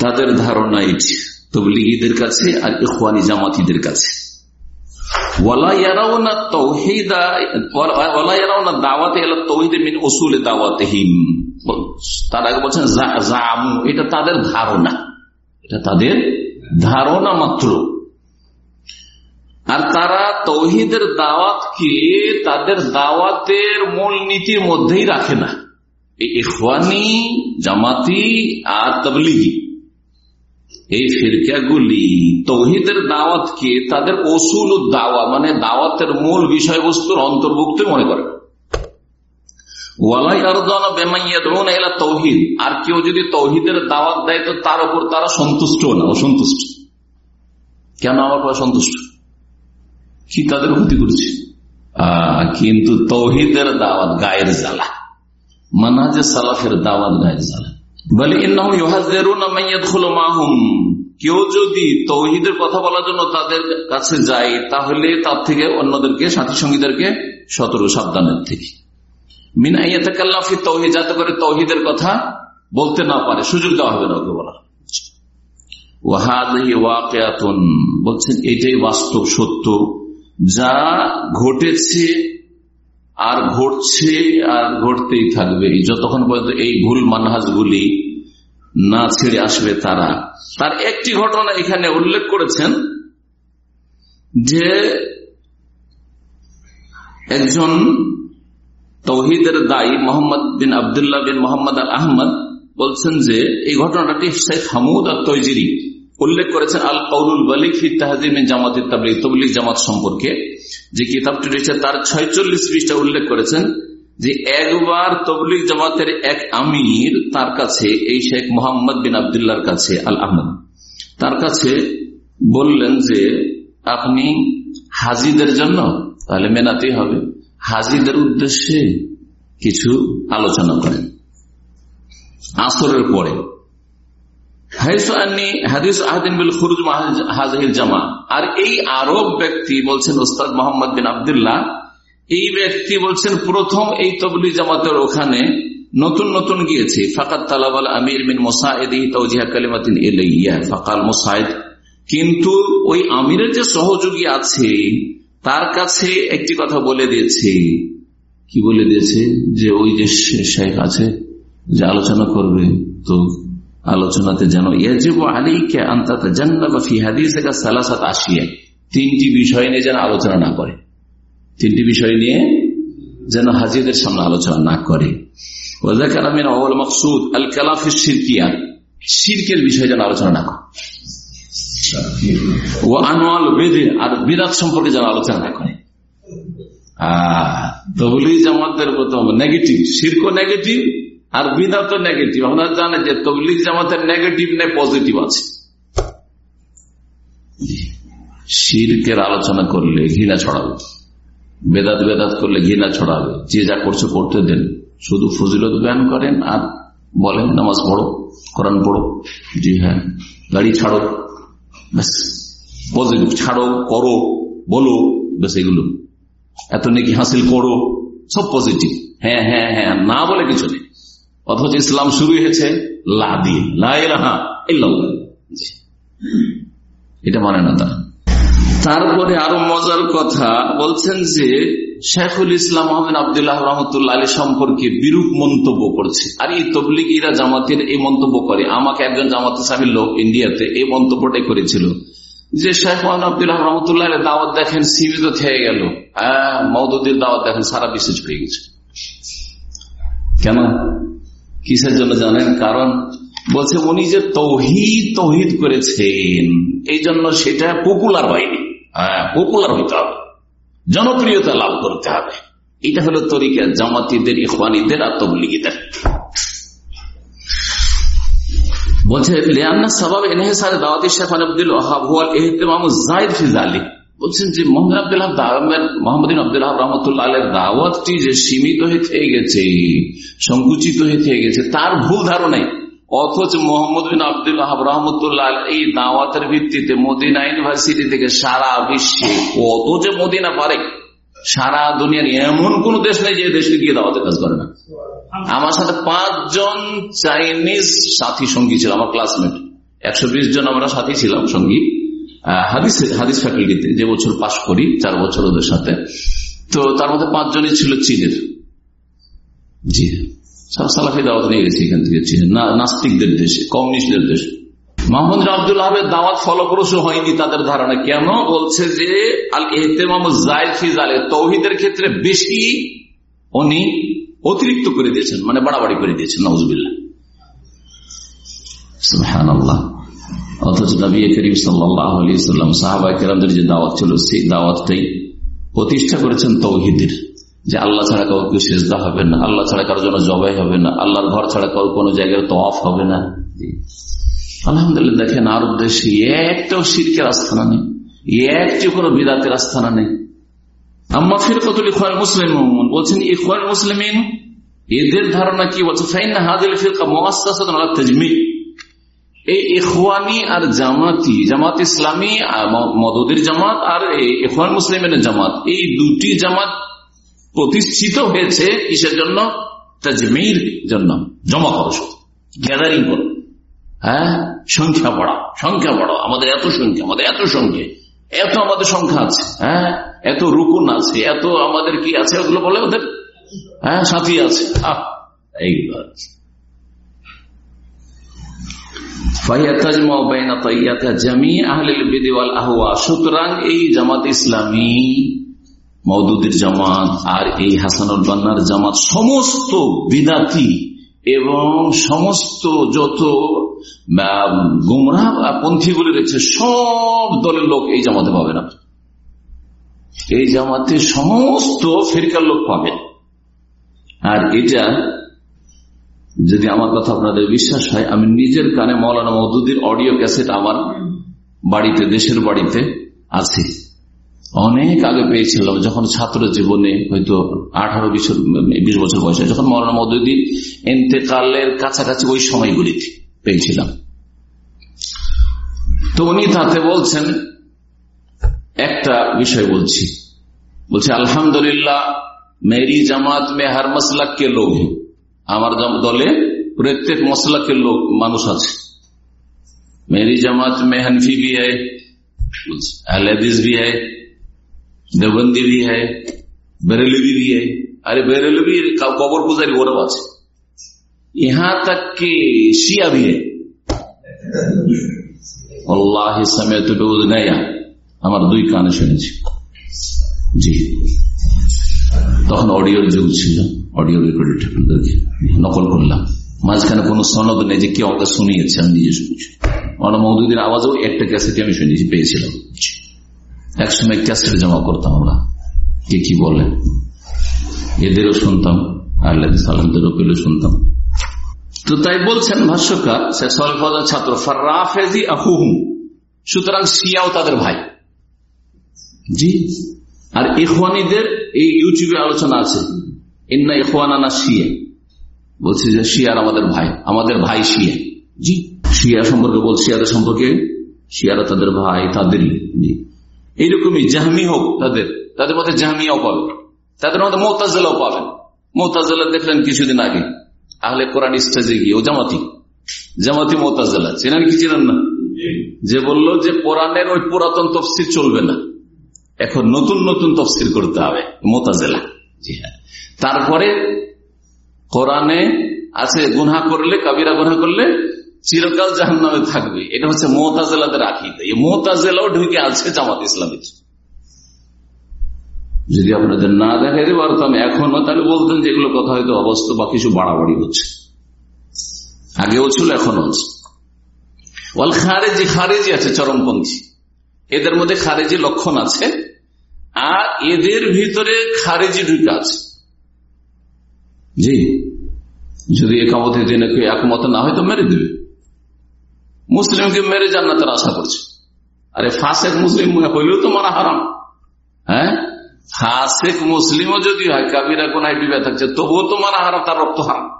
তাদের ধারণা এটি, তবলিগীদের কাছে আর ইফানি জামাতিদের কাছে। এটা তাদের ধারণা। এটা তাদের ধারণা মাত্র। আর তারা তৌহিদের দাওয়াতকে তাদের দাওয়াতের মূল নীতির মধ্যেই রাখে না। ইফানি জামাতি আর তবলিগি। এই ফিরকাগুলি তৌহিদের দাওয়াতকে তাদের অসুল দাওয়া মানে দাওয়াতের মূল বিষয়বস্তুর অন্তর্ভুক্ত মনে করে। আর কেউ যদি তৌহিদের দাওয়াত দেয়, তো তার উপর তারা সন্তুষ্ট না, অসন্তুষ্ট। কেন আমার সন্তুষ্ট কি তাদের ক্ষতি করছে? কিন্তু তৌহিদের দাওয়াত গায়ের জ্বালা। মানহাজে সালাফের দাওয়াত গায়ের জ্বালা বলে কেউ যদি তৌহিদের কথা বলার জন্য তাদের কাছে যায়, তাহলে তার থেকে অন্যদেরকে, সাথী সঙ্গীদেরকে সতর্ক, সাবধানের থেকে। মিনাইয়াতাকাল্লাফি তৌহিদ, যাতে করে তৌহিদের কথা বলতে না পারে, সুযোগ দেওয়া হবে না ওকে বলা বলছেন এটাই বাস্তব সত্য। যা ঘটেছে আর ঘটছে আর ঘটতেই থাকবে। যতক্ষণ পর্যন্ত এই ভুল মানহাজগুলি না ছেড়ে আসবে তারা। তার একটি ঘটনা এখানে উল্লেখ করেছেন যে একজন তৌহিদের দায়ী মোহাম্মদ বিন আবদুল্লাহ বিন মোহাম্মদ আল আহমদ বলছেন যে, এই ঘটনাটি শেখ হামুদ আর তৈজিরি উল্লেখ করেছেন আল কৌরুল বালিক ফি তাহজিমিন জামাত তাবলিগ, তবলিগ জামাত সম্পর্কে। যে কিতাবটি রয়েছে তার ছয়চল্লিশ পৃষ্ঠা উল্লেখ করেছেন যে একবার তবলিগ জামাতের এক আমির তার কাছে, এই শেখ মোহাম্মদ বিন আবদুল্লার কাছে আল আহমদ তার কাছে বললেন যে, আপনি হাজিদের জন্য, তাহলে মেনাতেই হবে। হাজিদের উদ্দেশ্যে কিছু আলোচনা করেন। আসরের পরে আর এই আরব ব্যক্তি বলছেন ওস্তাদ মোহাম্মদ বিন আবদুল্লাহ, এই ব্যক্তি বলছেন প্রথম এই তবলি জামাতের ওখানে নতুন নতুন গিয়েছে। ফাকাত তালাবাল আমির বিন মোসাইদ তৌজিহা কালিমাতিন এলাইয়া ফাকাল মোসাইদ। কিন্তু ওই আমিরের যে সহযোগী আছে, তার কাছে একটি কথা বলে দিয়েছে। কি বলে দিয়েছে? যে ওই যে শেখ আছে, যে আলোচনা করবে তো আলোচনাতে যেন তিনটি বিষয় নিয়ে যেন আলোচনা না করে। তিনটি বিষয় নিয়ে যেন হাজিদের সামনে আলোচনা না করে। মকসুদ আল সিরকের বিষয় যেন আলোচনা না করে। ও আনোয়াল বেদে আর বিরাট সম্পর্কে যেন আলোচনা না করে। তবলি জামাতের প্রথম নেগেটিভ শির্ক নেগেটিভ আর বিদাত নেগেটিভ আপনারা জানেন যে তবলিগ জামাতের নেগেটিভ নেই পজিটিভ আছে। শিরকের আলোচনা করলে ঘৃণা ছড়াবে। বেদাত বেদাত করলে ঘৃণা ছড়াবে। যে যা করছে করতে দেন। শুধু ফজিলত বয়ান করেন আর বলেন, নামাজ পড়ো, কোরআন পড়ো। জি হ্যাঁ গাড়ি ছাড়ো। ব্যাস পজিটিভ ছাড়ো, করো, বলো, ব্যাস এগুলো। এত নাকি হাসিল করো, সব পজিটিভ হ্যাঁ হ্যাঁ হ্যাঁ না বলে কিছু নেই। অথচ ইসলাম শুরু হয়েছে লা এটা মানে না তারা তারপরে আরও মজার কথা বলছেন যে, শেখুল ইসলাম আহমেদ আবদুল্লাহ রহমতুল্লাহ আলী সম্পর্কে বিরূপ মন্তব্য করছে। আর এই তবলিগিরা জামাতের এই মন্তব্য করে। আমাকে একজন জামাত সাহেবের লোক ইন্ডিয়াতে এই মন্তব্যটাই করেছিল যে, শেখ মোহাম্মদ আবদুল্লাহ রহমতুল্লাহ দাওয়াত দেখেন সীমিত থেকে গেল। হ্যাঁ মৌদুদ্দিন দাওয়াত দেখেন, সারা বিশ্বে হয়ে গেছে। কেন? কিসের জন্য জানেন? কারণ বলছে, উনি যে তৌহিদ তৌহিদ করেছেন এই জন্য সেটা পপুলার হয়নি। হ্যাঁ পপুলার হইতে হবে। জনপ্রিয়তা লাভ করতে হবে। এটা হলো তরিকা জামাতিদের ইফানিদের আর তবলিগীদের বলছে সবাব এনেসারে দাওয়াতি শেখ আব্দুল ওহাব হুয়াল এহতেমাম জায়দ ফিজালি বলছেন যে মোহাম্মদ আব্দুল্লাহ মোহাম্মদ আব্দুল্লাহ রহমতুল্লাহ আলের দাওয়াতটি যে সীমিত হয়ে থেকে গেছে, সংকুচিত হয়ে থেকে গেছে, তার ভুল ধারণাই। অথচ মোহাম্মদ বিন আব্দুল্লাহ রহমতুল্লাহ এই দাওয়াতের ভিত্তিতে মদিনা ইউনিভার্সিটি থেকে সারা বিশ্বে কত যে মদিনা পারে, সারা দুনিয়ার এমন কোন দেশ নেই যে দেশে গিয়ে দাওয়াতের কাজ করে না। আমার সাথে পাঁচজন চাইনিজ সাথী সঙ্গী ছিল, আমার ক্লাসমেট একশো বিশ জন আমরা সাথী ছিলাম সঙ্গী। হাদিস হাদিস ফ্যাকাল্টিতে যে বছর পাশ করি, চার বছর ওদের সাথে, তো তার মধ্যে পাঁচজনই ছিল চীনের। জি। সালাফি দাওয়াত নিয়ে এখান থেকে চীনের। নাস্তিকদের দেশে, কমিউনিস্টদের দেশে। মোহাম্মদ আব্দুল আহমেদ দাওয়াত ফলপ্রসূ হয়নি তাদের ধারণা। কেন? বলছে যে আল এহতেমাম জায়দ তৌহিদের ক্ষেত্রে বেশি উনি অতিরিক্ত করে দিয়েছেন মানে বাড়াবাড়ি করে দিয়েছেন নজবিল্লা অথচ নবী করিম সাল্লাম সাহাবাই কেরামদের যে দাওয়াত ছিল, সেই দাওয়াতটাই প্রতিষ্ঠা করেছেন তৌহিদের। যে আল্লাহ ছাড়া কাউকে সেজদা হবে না, আল্লাহ ছাড়া কারোর জন্য জবাই হবে না, আল্লাহর ঘর ছাড়া কারও কোনো জায়গায় তফ হবে না। আলহামদুলিল্লাহ, দেখেন আরব দেশে একটাও শিরকের আস্থানা নেই, একটি কোনো বিদাতের আস্থানা নেই। আম্মা ফিরকতুল ইখওয়ান মুসলিম, বলছেন ইখওয়ান মুসলিমিন, এদের ধারণা কি? বলছে ফাইন হাদিল ফিরকা আলা তাজমি এই ইখওয়ানি আর জামাতি, জামাত ইসলামী মদদের জামাত আর ইখওয়ান মুসলিমের জামাত, এই দুটি জামাত প্রতিষ্ঠিত হয়েছে কিসের জন্য? তাজমির জন্য। জমা করো গ্যাদারিং করো। হ্যাঁ? সংখ্যা বড়া সংখ্যা বড় আমাদের এত সংখ্যা, আমাদের এত সংখ্যা। এত আমাদের সংখ্যা আছে। হ্যাঁ? এত রুকুন আছে। এত আমাদের কি আছে? ওগুলো বলে ওদের? হ্যাঁ? সাথী আছে। এইগুলো আছে সুতরাং এই জামাত ইসলামী মৌদুদের জামাত আর এই হাসানুল বান্নার জামাত সমস্ত বিদাতি এবং সমস্ত যত গুমরা পন্থীগুলি রয়েছে, সব দলের লোক এই জামাতে পাবে না। এই জামাতে সমস্ত ফেরিকার লোক পাবেন আর এটা যদি আমার কথা আপনাদের বিশ্বাস হয়, আমি নিজের কানে মৌলানা মৌদুদির অডিও ক্যাসেট আমার বাড়িতে, দেশের বাড়িতে আছে। অনেক আগে পেয়েছিলাম, যখন ছাত্র জীবনে হয়তো আঠারো বছর, বিশ বছর বয়সে যখন মৌলানা মৌদুদি এতেকালের কাছাকাছি ওই সময়গুলিতে পেয়েছিলাম। তো উনি তাতে বলছেন, একটা বিষয় বলছি। বলছে, আলহামদুলিল্লাহ, মেরি জামাত মে হার মসলাক কে লোক আমার দলে প্রত্যেক মসলাকের লোক, মানুষ আছে। মেরি জামাত মে হনফি ভি হদিস ভি হরেলবি ভি আরে বেরেলবি কবর পূজারি ওরাও আছে। ইহা তক কি শিয়া ভি আল্লাহ সমেত আমার দুই কানে শুনেছি। জি। তখন অডিওর যুগ ছিল। অডিও রেকর্ডেড নকল করলাম। মাঝখানে কোনো সনদ নেই যে কেউ আমাকে শুনিয়েছে, আমি নিজে শুনেছি। অন্য মৌদুদিন আওয়াজও একটা ক্যাসেটে আমি শুনেছি, পেয়েছিলাম। একসময় ক্যাসেট জমা করতাম আমরা। কে কি বলে? এদেরও শুনতাম পেলে শুনতাম। তো তাই বলছেন ভাষ্যকার ছাত্র, ফার্রাফেজি আহুহুম সুতরাং শিয়াও তাদের ভাই। জি। আর ইহওয়ানিদের এই ইউটিউবে আলোচনা আছে। ইন্না ইহওয়ানা শিয়া। বলছে যে শিয়ার আমাদের ভাই আমাদের ভাই শিয়া। জি। শিয়া সম্পর্কে বল শিয়াদের সম্পর্কে? শিয়ারা তাদের ভাই তাদেরই জি। এইরকমই জাহমি হোক তাদের তাদের মধ্যে জাহমিয়াও পাবেন। তাদের মধ্যে মোতাজেলাও পাবেন। মোতাজেলা দেখলেন কিছুদিন আগে। আহলে কোরআন স্টেজে গিয়ে ও জামাতি। জামাতি মোতাজেলা চেনেন কি চেনেন না? যে বলল যে কোরআনের ওই পুরাতন তফসির চলবে না। এখন নতুন নতুন তফসির করতে হবে মোতাজেলা জি হ্যাঁ। তারপরে কোরআনে আছে গুনা করলে, কাবিরা গুনা করলে চিরকাল জাহান নামে থাকবে। এটা হচ্ছে মোহতাজেলাদের আকিদা। এই মোহতাজেলাও ঢুকে আছে জামাত ইসলামের। যদি আপনাদের না দেখাইতে পারতাম এখনও তাহলে বলতেন যে এগুলো কথা হয়তো অবস্থা বা কিছু বাড়াবাড়ি হচ্ছে। আগেও ছিল এখনও আছে। ওয়াল খারেজি খারেজি আছে, চরমপন্থী। এদের মধ্যে খারেজি লক্ষণ আছে, আর এদের ভিতরে খারেজি ঢুকে আছে। জি। যদি একামতের দিনে কেউ একমত না হয়, তো মেরে দেবে। মুসলিমকে মেরে জান্নাতের আশা করছে। আরে ফাঁসেক মুসলিম হইলেও তো মারা হারাম। হ্যাঁ? ফাঁসেক মুসলিমও যদি হয় কাবিরা কোনায় ডুবে থাকছে, তবুও তো মারা হারাম, তার রক্ত হারাম।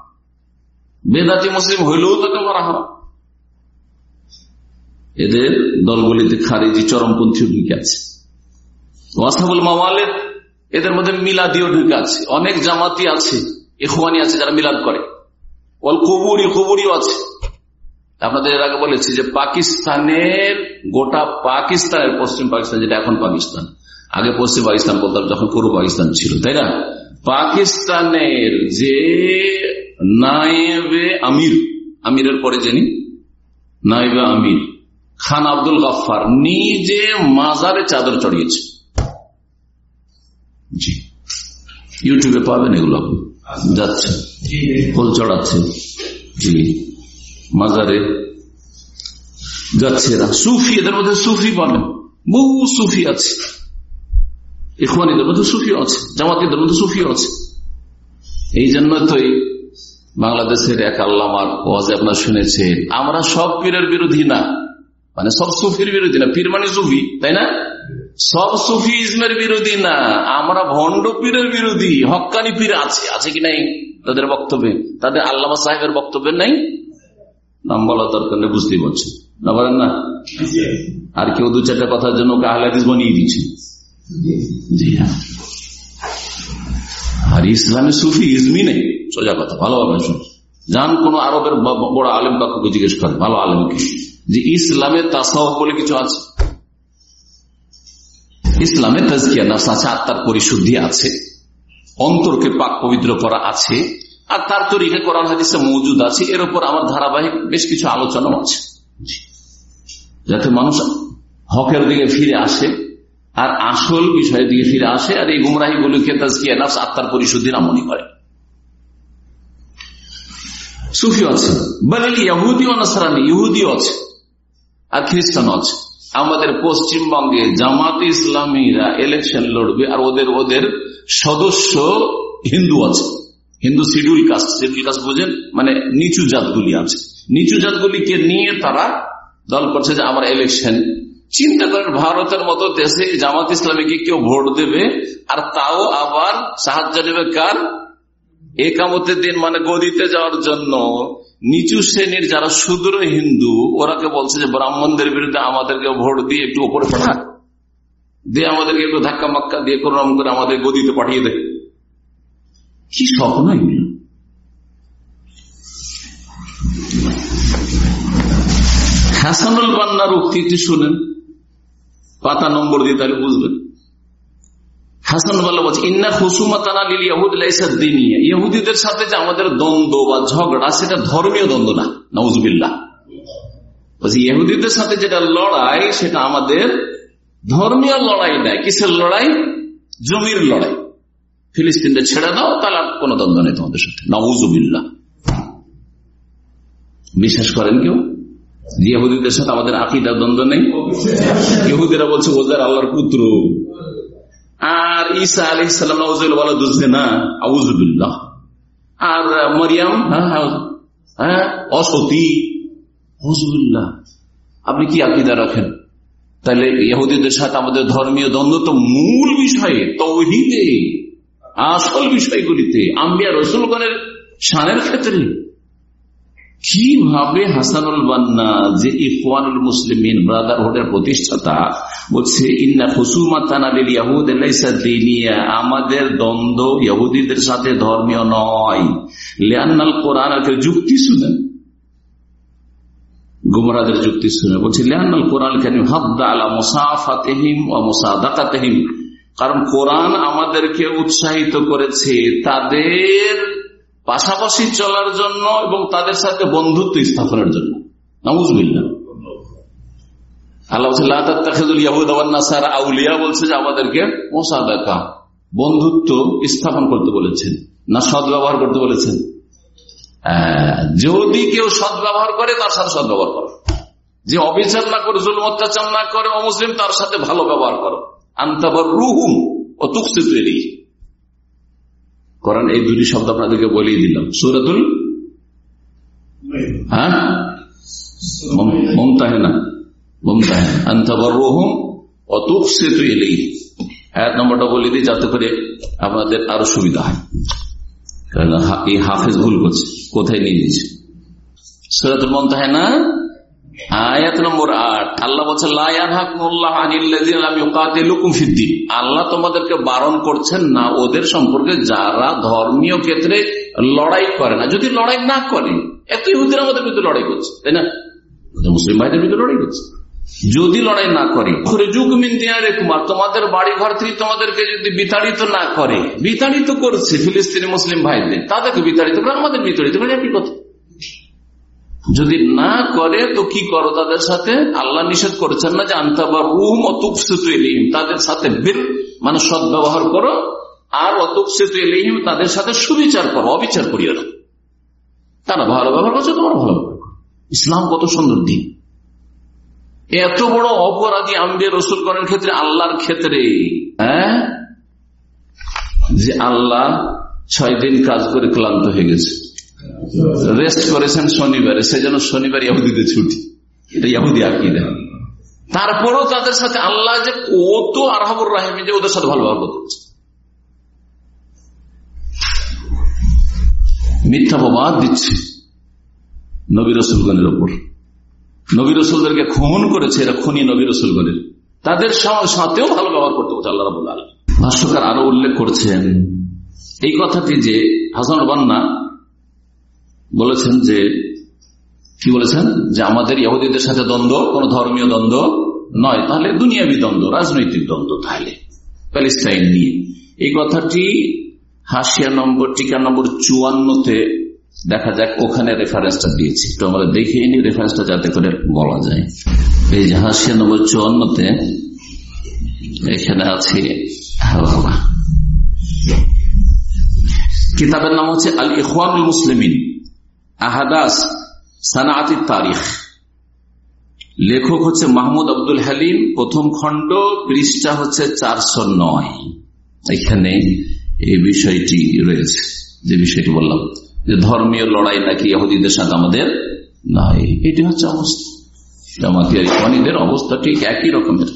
বেদাতি মুসলিম হইলেও তো মারা হারাম। এদের দলগুলিতে খারিজি চরমপন্থী ঢুকে আছে। ওয়াসাবুল মাওয়ালের এদের মধ্যে মিলাদিও ঢুকে আছে। অনেক জামাতি আছে। ইখওয়ানি আছে যারা মিলাদ করে। ওল কবুরি, কবুরিও আছে। আপনাদের এর আগে বলেছি যে পাকিস্তানের, গোটা পাকিস্তানের পশ্চিম পাকিস্তান যেটা এখন পাকিস্তান, আগে পশ্চিম পাকিস্তান বলতাম, যখন পূর্ব পাকিস্তান ছিল, তাই না? পাকিস্তানের যে নায়েবে আমির, আমিরের পরে যিনি? নাইবে আমির, খান আব্দুল গাফার নিজে মাজারে চাদর চড়িয়েছে। জি। ইউটিউবে পাবেন এগুলো যাচ্ছে ফুল চড়াচ্ছে মাজারে যাচ্ছে এরা। সুফি, এদের মধ্যে সুফি পাবেন বহু সুফি আছে। ইখওয়ানিদের মধ্যে সুফিও আছে। জামাতিদের মধ্যে সুফিও আছে। এই জন্য তো বাংলাদেশের এক আল্লামার ওয়াজে আপনার শুনেছেন, আমরা সব পীরের বিরোধী না। মানে সব সুফির বিরোধী না। পীর মানে সুফি, তাই না? সব সুফি ইসমের বিরোধী না, আমরা ভণ্ড পীরের বিরোধী, হকানি পীর আছে আছে কি নাই তাদের বক্তব্যে? তাদের আল্লামা সাহেবের বক্তব্যের নাই? নাম বলা দরকার নেই, বুঝতেই পারছেন না বলেন না? আর কেউ দু চারটা কথার জন্য ওকে আহলাদিস বানিয়ে দিচ্ছে। হ্যাঁ। আর ইসলামে সুফি ইজমি নেই। সোজা কথা, ভালোভাবে শুন যান কোন আরবের বড় আলেম কাকুকে জিজ্ঞেস করে, ভালো আলেমকে যে ইসলামে তাসাহ বলে কিছু আছে? ইসলামে তাজকিয়া নাফস আছে, আত্মার পরিশুদ্ধি আছে, অন্তরকে পাক পবিত্র করা আছে, আর তার তরিকে কোরআন হাদিসে মজুদ আছে, এর উপর আমার ধারাবাহিক বেশ কিছু আলোচনাও আছে। যাতে মানুষ হকের দিকে ফিরে আসে, আর আসল বিষয়ের দিকে ফিরে আসে, আর এই গুমরাহি গুলিকে তাজকিয়া নাফস আত্মার পরিশুদ্ধি না মনে করে। সুফি আছে, বলিল ইহুদিও নাসারানি, ইহুদিও আছে, আর খ্রিস্টান আছে। আমাদের পশ্চিমবঙ্গে জামাত ইসলামীরা ইলেকশন লড়বে আর ওদের ওদের সদস্য হিন্দু আছে। Hindu schedule caste schedule caste বুঝেন? মানে নিচু জাতগুলি আছে। নিচু জাতগুলিকে নিয়ে তারা দল করছে যে আমার ইলেকশন চিন্তা করেন ভারতের মতো দেশে জামাত ইসলামীকে কেউ ভোট দেবে আর তাও আবার সাহায্য নেবে কার? একামতের দিন মানে গদিতে যাওয়ার জন্য। নিচু শ্রেণির যারা সুদূর হিন্দু ওরাকে বলছে যে ব্রাহ্মণদের বিরুদ্ধে আমাদেরকে ভোট দিয়ে একটু ওপরে পাঠা দিয়ে আমাদেরকে একটু ধাক্কা মাক্কা দিয়ে কোরআন করে আমাদের গদিতে পাঠিয়ে দেয় কি স্বপ্ন হাসানুল বান্নার উক্তিটি শুনেন। পাতা নম্বর দিয়ে তাহলে বুঝবেন। হাসান বলছে, ইন্না হুসুমাতানা লিল ইয়াহুদ লাইসা দিনিয়া। ইহুদিদের সাথে যে আমাদের দ্বন্দ্ব বা ঝগড়া, সেটা ধর্মীয় দ্বন্দ্ব না। নওয়াজবিল্লাহ বলছি, ইহুদিদের সাথে যেটা লড়াই, সেটা আমাদের ধর্মীয় লড়াই নয়। কিসের লড়াই? জমির লড়াই। ফিলিস্তিনটা ছেড়ে দাও, তাহলে কোনো দ্বন্দ্ব নেই তোমাদের সাথে। নওয়াজবিল্লাহ বিশ্বাস করেন কেউ? ইহুদিদের সাথে আমাদের আকিদার দ্বন্দ্ব নেই? ইহুদিরা বলছে, ওদের আল্লাহর পুত্র। আর ঈসা আলি দুসবে না আর মরিয়াম হ্যাঁ, হ্যাঁ, হ্যাঁ আপনি কি আকিদা রাখেন? তাহলে ইহুদিদের সাথে আমাদের ধর্মীয় দ্বন্দ্ব তো মূল বিষয়ে তৌহিদে আসল বিষয়গুলিতে আম্বিয়া রসুলগণের সানের ক্ষেত্রে। কীভাবে হাসানুল বান্না যে ইফওয়ানুল মুসলিমিন ব্রাদারহুডের প্রতিষ্ঠাতা, বলছে, ইন্না আমাদের দ্বন্দ্ব ইহুদিদের সাথে ধর্মীয় নয়। লিয়ান্নাল কোরআন যুক্তি শুনেন গুমরাদের যুক্তি শুনে। বলছে লিয়ান্নাল কোরআন কারিম হাদ্দা আলা মুসাফাতিহিম ও মুসাদাকাতিহিম? কারণ কোরআন আমাদেরকে উৎসাহিত করেছে, তাদের পাশাপাশি চলার জন্য এবং তাদের সাথে বন্ধুত্ব স্থাপনের জন্য। আউলিয়া বলছে যে আমাদেরকে বন্ধুত্ব স্থাপন করতে বলেছেন, না করতে বলেছেন। যদি কেউ সদ ব্যবহার করে, তার সাথে সদ ব্যবহার করো। যে অবিচার না করে জুল অত্যাচার না করে, অমুসলিম, তার সাথে ভালো ব্যবহার করো। আন্তাবার রুহুম ও তুকসে তৈরি করেন এই দুটি শব্দ আপনাদেরকে বলেই দিলাম। সুরাতুল হ্যাঁ? মমতাহেনা। এক নম্বরটা দিই যাতে করে আপনাদের আরও সুবিধা হয়। হাফেজ ভুল করছে। কোথায় নিয়ে দিয়েছে সুরাতুল মমতাহেনা আল্লাহ তোমাদেরকে বারণ করছেন না, ওদের সম্পর্কে যারা ধর্মীয় ক্ষেত্রে লড়াই করে না। যদি লড়াই না করে, এত ইহুদির আমাদের বিরুদ্ধে লড়াই করছে, তাই না? মুসলিম ভাইদের বিরুদ্ধে লড়াই করছে। যদি লড়াই না করে তোমাদের বাড়ি ঘর থেকে তোমাদেরকে যদি বিতাড়িত না করে, বিতাড়িত করছে ফিলিস্তিনি মুসলিম ভাইদের, তাদেরকে বিতাড়িত করে, আমাদের বিতাড়িত করে একই কথা? যদি না করে, তো কি করো তাদের সাথে? আল্লাহ নিষেধ করেছেন না যে আন্তাবা রুম অতুপসিত এলিম তাদের সাথে বিল মানে সদ ব্যবহার করো, আর অতুপসিত এলিম তাদের সাথে সুবিচার করো, অবিচার করিও না। তারা ভালো ব্যবহার করছে, তোমার ভালো ইসলাম কত সুন্দর দিন। এত বড় অপরাধী আম্বিয়া রসুল করার ক্ষেত্রে আল্লাহর ক্ষেত্রে হ্যাঁ? যে আল্লাহ ছয় দিন কাজ করে ক্লান্ত হয়ে গেছে। রেস্ট করেছেন শনিবারে সেজন্য শনিবার ইহুদিতে ছুটি। এটা ইহুদি আকিদা। তারপরেও তাদের সাথে আল্লাহ যে কত আরহাবুর রাহিমি যে ওদের সাথে ভালো ব্যবহার করছে মিথ্যা প্রবাদ দিচ্ছে নবী রসুলগণের ওপর। নবী রসুলদেরকে খুন করেছে, এরা খুনি নবী রসুলগণের। তাদের সাথেও ভালো ব্যবহার করতে হচ্ছে আল্লাহ রাবুল আলম ভাষ্যকার আরও উল্লেখ করছেন, এই কথাটি যে হাসান বান্না বলেছেন যে, কি বলেছেন? যে আমাদের ইহুদিদের সাথে দ্বন্দ্ব, কোন ধর্মীয় দ্বন্দ্ব নয়। তাহলে দুনিয়াবি দ্বন্দ্ব, রাজনৈতিক দ্বন্দ্ব তাহলে, প্যালেস্টাইন নিয়ে। এই কথাটি হাসিয়া নম্বর, টিকা নম্বর চুয়ান্নতে দেখা যাক, ওখানে রেফারেন্সটা দিয়েছি। তো আমরা দেখিয়ে রেফারেন্সটা যাতে করে বলা যায়। এই যে হাসিয়া নম্বর চুয়ান্নতে, এখানে আছে বাবা। কিতাবের নাম হচ্ছে আল ইখানুল মুসলিমিন। আহাদাস সানাআতি তারিখ। লেখক হচ্ছে মাহমুদ আব্দুল হালিম। প্রথম খণ্ড পৃষ্ঠা হচ্ছে চারশো নয়। এখানে এই বিষয়টি রয়েছে, যে বিষয়টি বললাম, যে ধর্মীয় লড়াই নাকি ইহুদিদের সাথে আমাদের নয় এটি হচ্ছে অবস্থা। জামাতিয়ার অবস্থা ঠিক একই রকমের।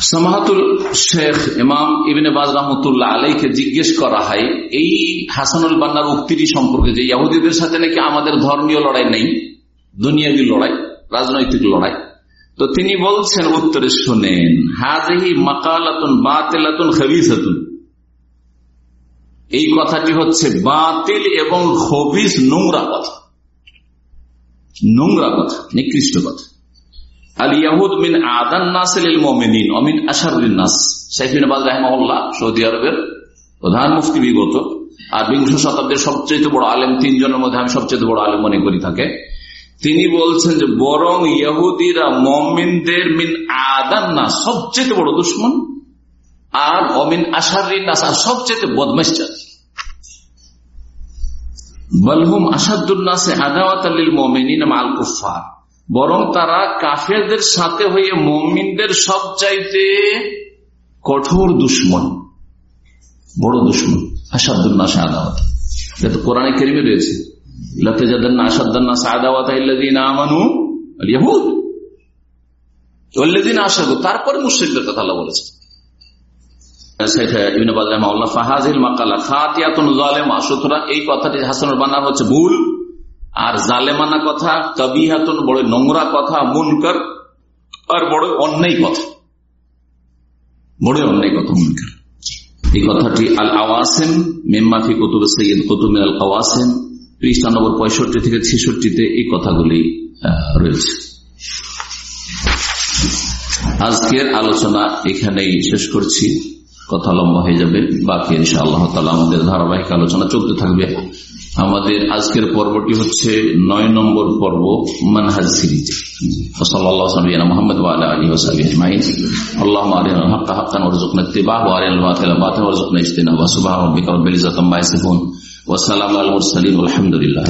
সামাহাতুল শেখ ইমাম ইবিনে বাজ রহমতুল্লাহ আলাইকে জিজ্ঞেস করা হয়, এই হাসানুল বান্নার উক্তিটি সম্পর্কে যে ইহুদিদের সাথে নাকি আমাদের ধর্মীয় লড়াই নেই, দুনিয়াবী লড়াই, রাজনৈতিক লড়াই? তো তিনি বলছেন, উত্তরে শোনেন হাজহি মাকালাতুন বাতিলাতুন খবিসাতুন। এই কথাটি হচ্ছে বাতিল এবং খবিস নোংরা কথা। নোংরা কথা, নিকৃষ্ট কথা। আল মিন অমিন মনে তিনি বলছেন যে, বরং ইহুদিরা মমিনদের মিন আদান না সবচেয়ে বড় দুশ্মন, আর অমিন আশারিন আর সবচেয়ে বদমাস বলহুম আসাদুল্নাসে আদাওয়াত মাল কুফার বরং তারা কাফেরদের সাথে হয়ে মমিনদের সব চাইতে কঠোর দুশ্মন, বড় দুশ্মন আসাদুল্নাসে আদাওয়াত এটা কোরআনে কেরিমে রয়েছে। তারপরে মুশ্রিকদের কথা বলেছে এই কথাটি হাসানুর বানার হচ্ছে ভুল। আর জালেমানা কথা কবিহাতুন বড় নোংরা কথা, মুনকার, আর বড় অন্যায় কথা। বড় অন্যায় কথা, মুনকার। এই কথাটি আল আওয়াসেম মেম্মাফি কুতুব সৈয়দ কুতুব আল আওয়াসেম পৃষ্ঠা নম্বর পঁয়ষট্টি থেকে ছেষট্টিতে এই কথাগুলি রয়েছে। আজকের আলোচনা এখানেই শেষ করছি। কথা লম্বা হয়ে যাবে। বাকি ইনশা আল্লাহ তালা আমাদের ধারাবাহিক আলোচনা চলতে থাকবে। আমাদের আজকের পর্বটি হচ্ছে নয় নম্বর পর্ব, মানহাজ সিরিজ। মোহাম্মদ আলী ওসাবি আজমাইন। আল্লাহ হাক্কা হাক্কান ওরজুকনা ইত্তিবাহ ওয়ারিয়ান বাতিল বাতিল ওরজুকনা ইজতিনাব। সুবহান রাব্বিকা রাব্বিল ইজ্জাতি আম্মা ইয়াসিফুন ওয়া সালামু আলাল মুরসালিন। আলহামদুলিল্লাহ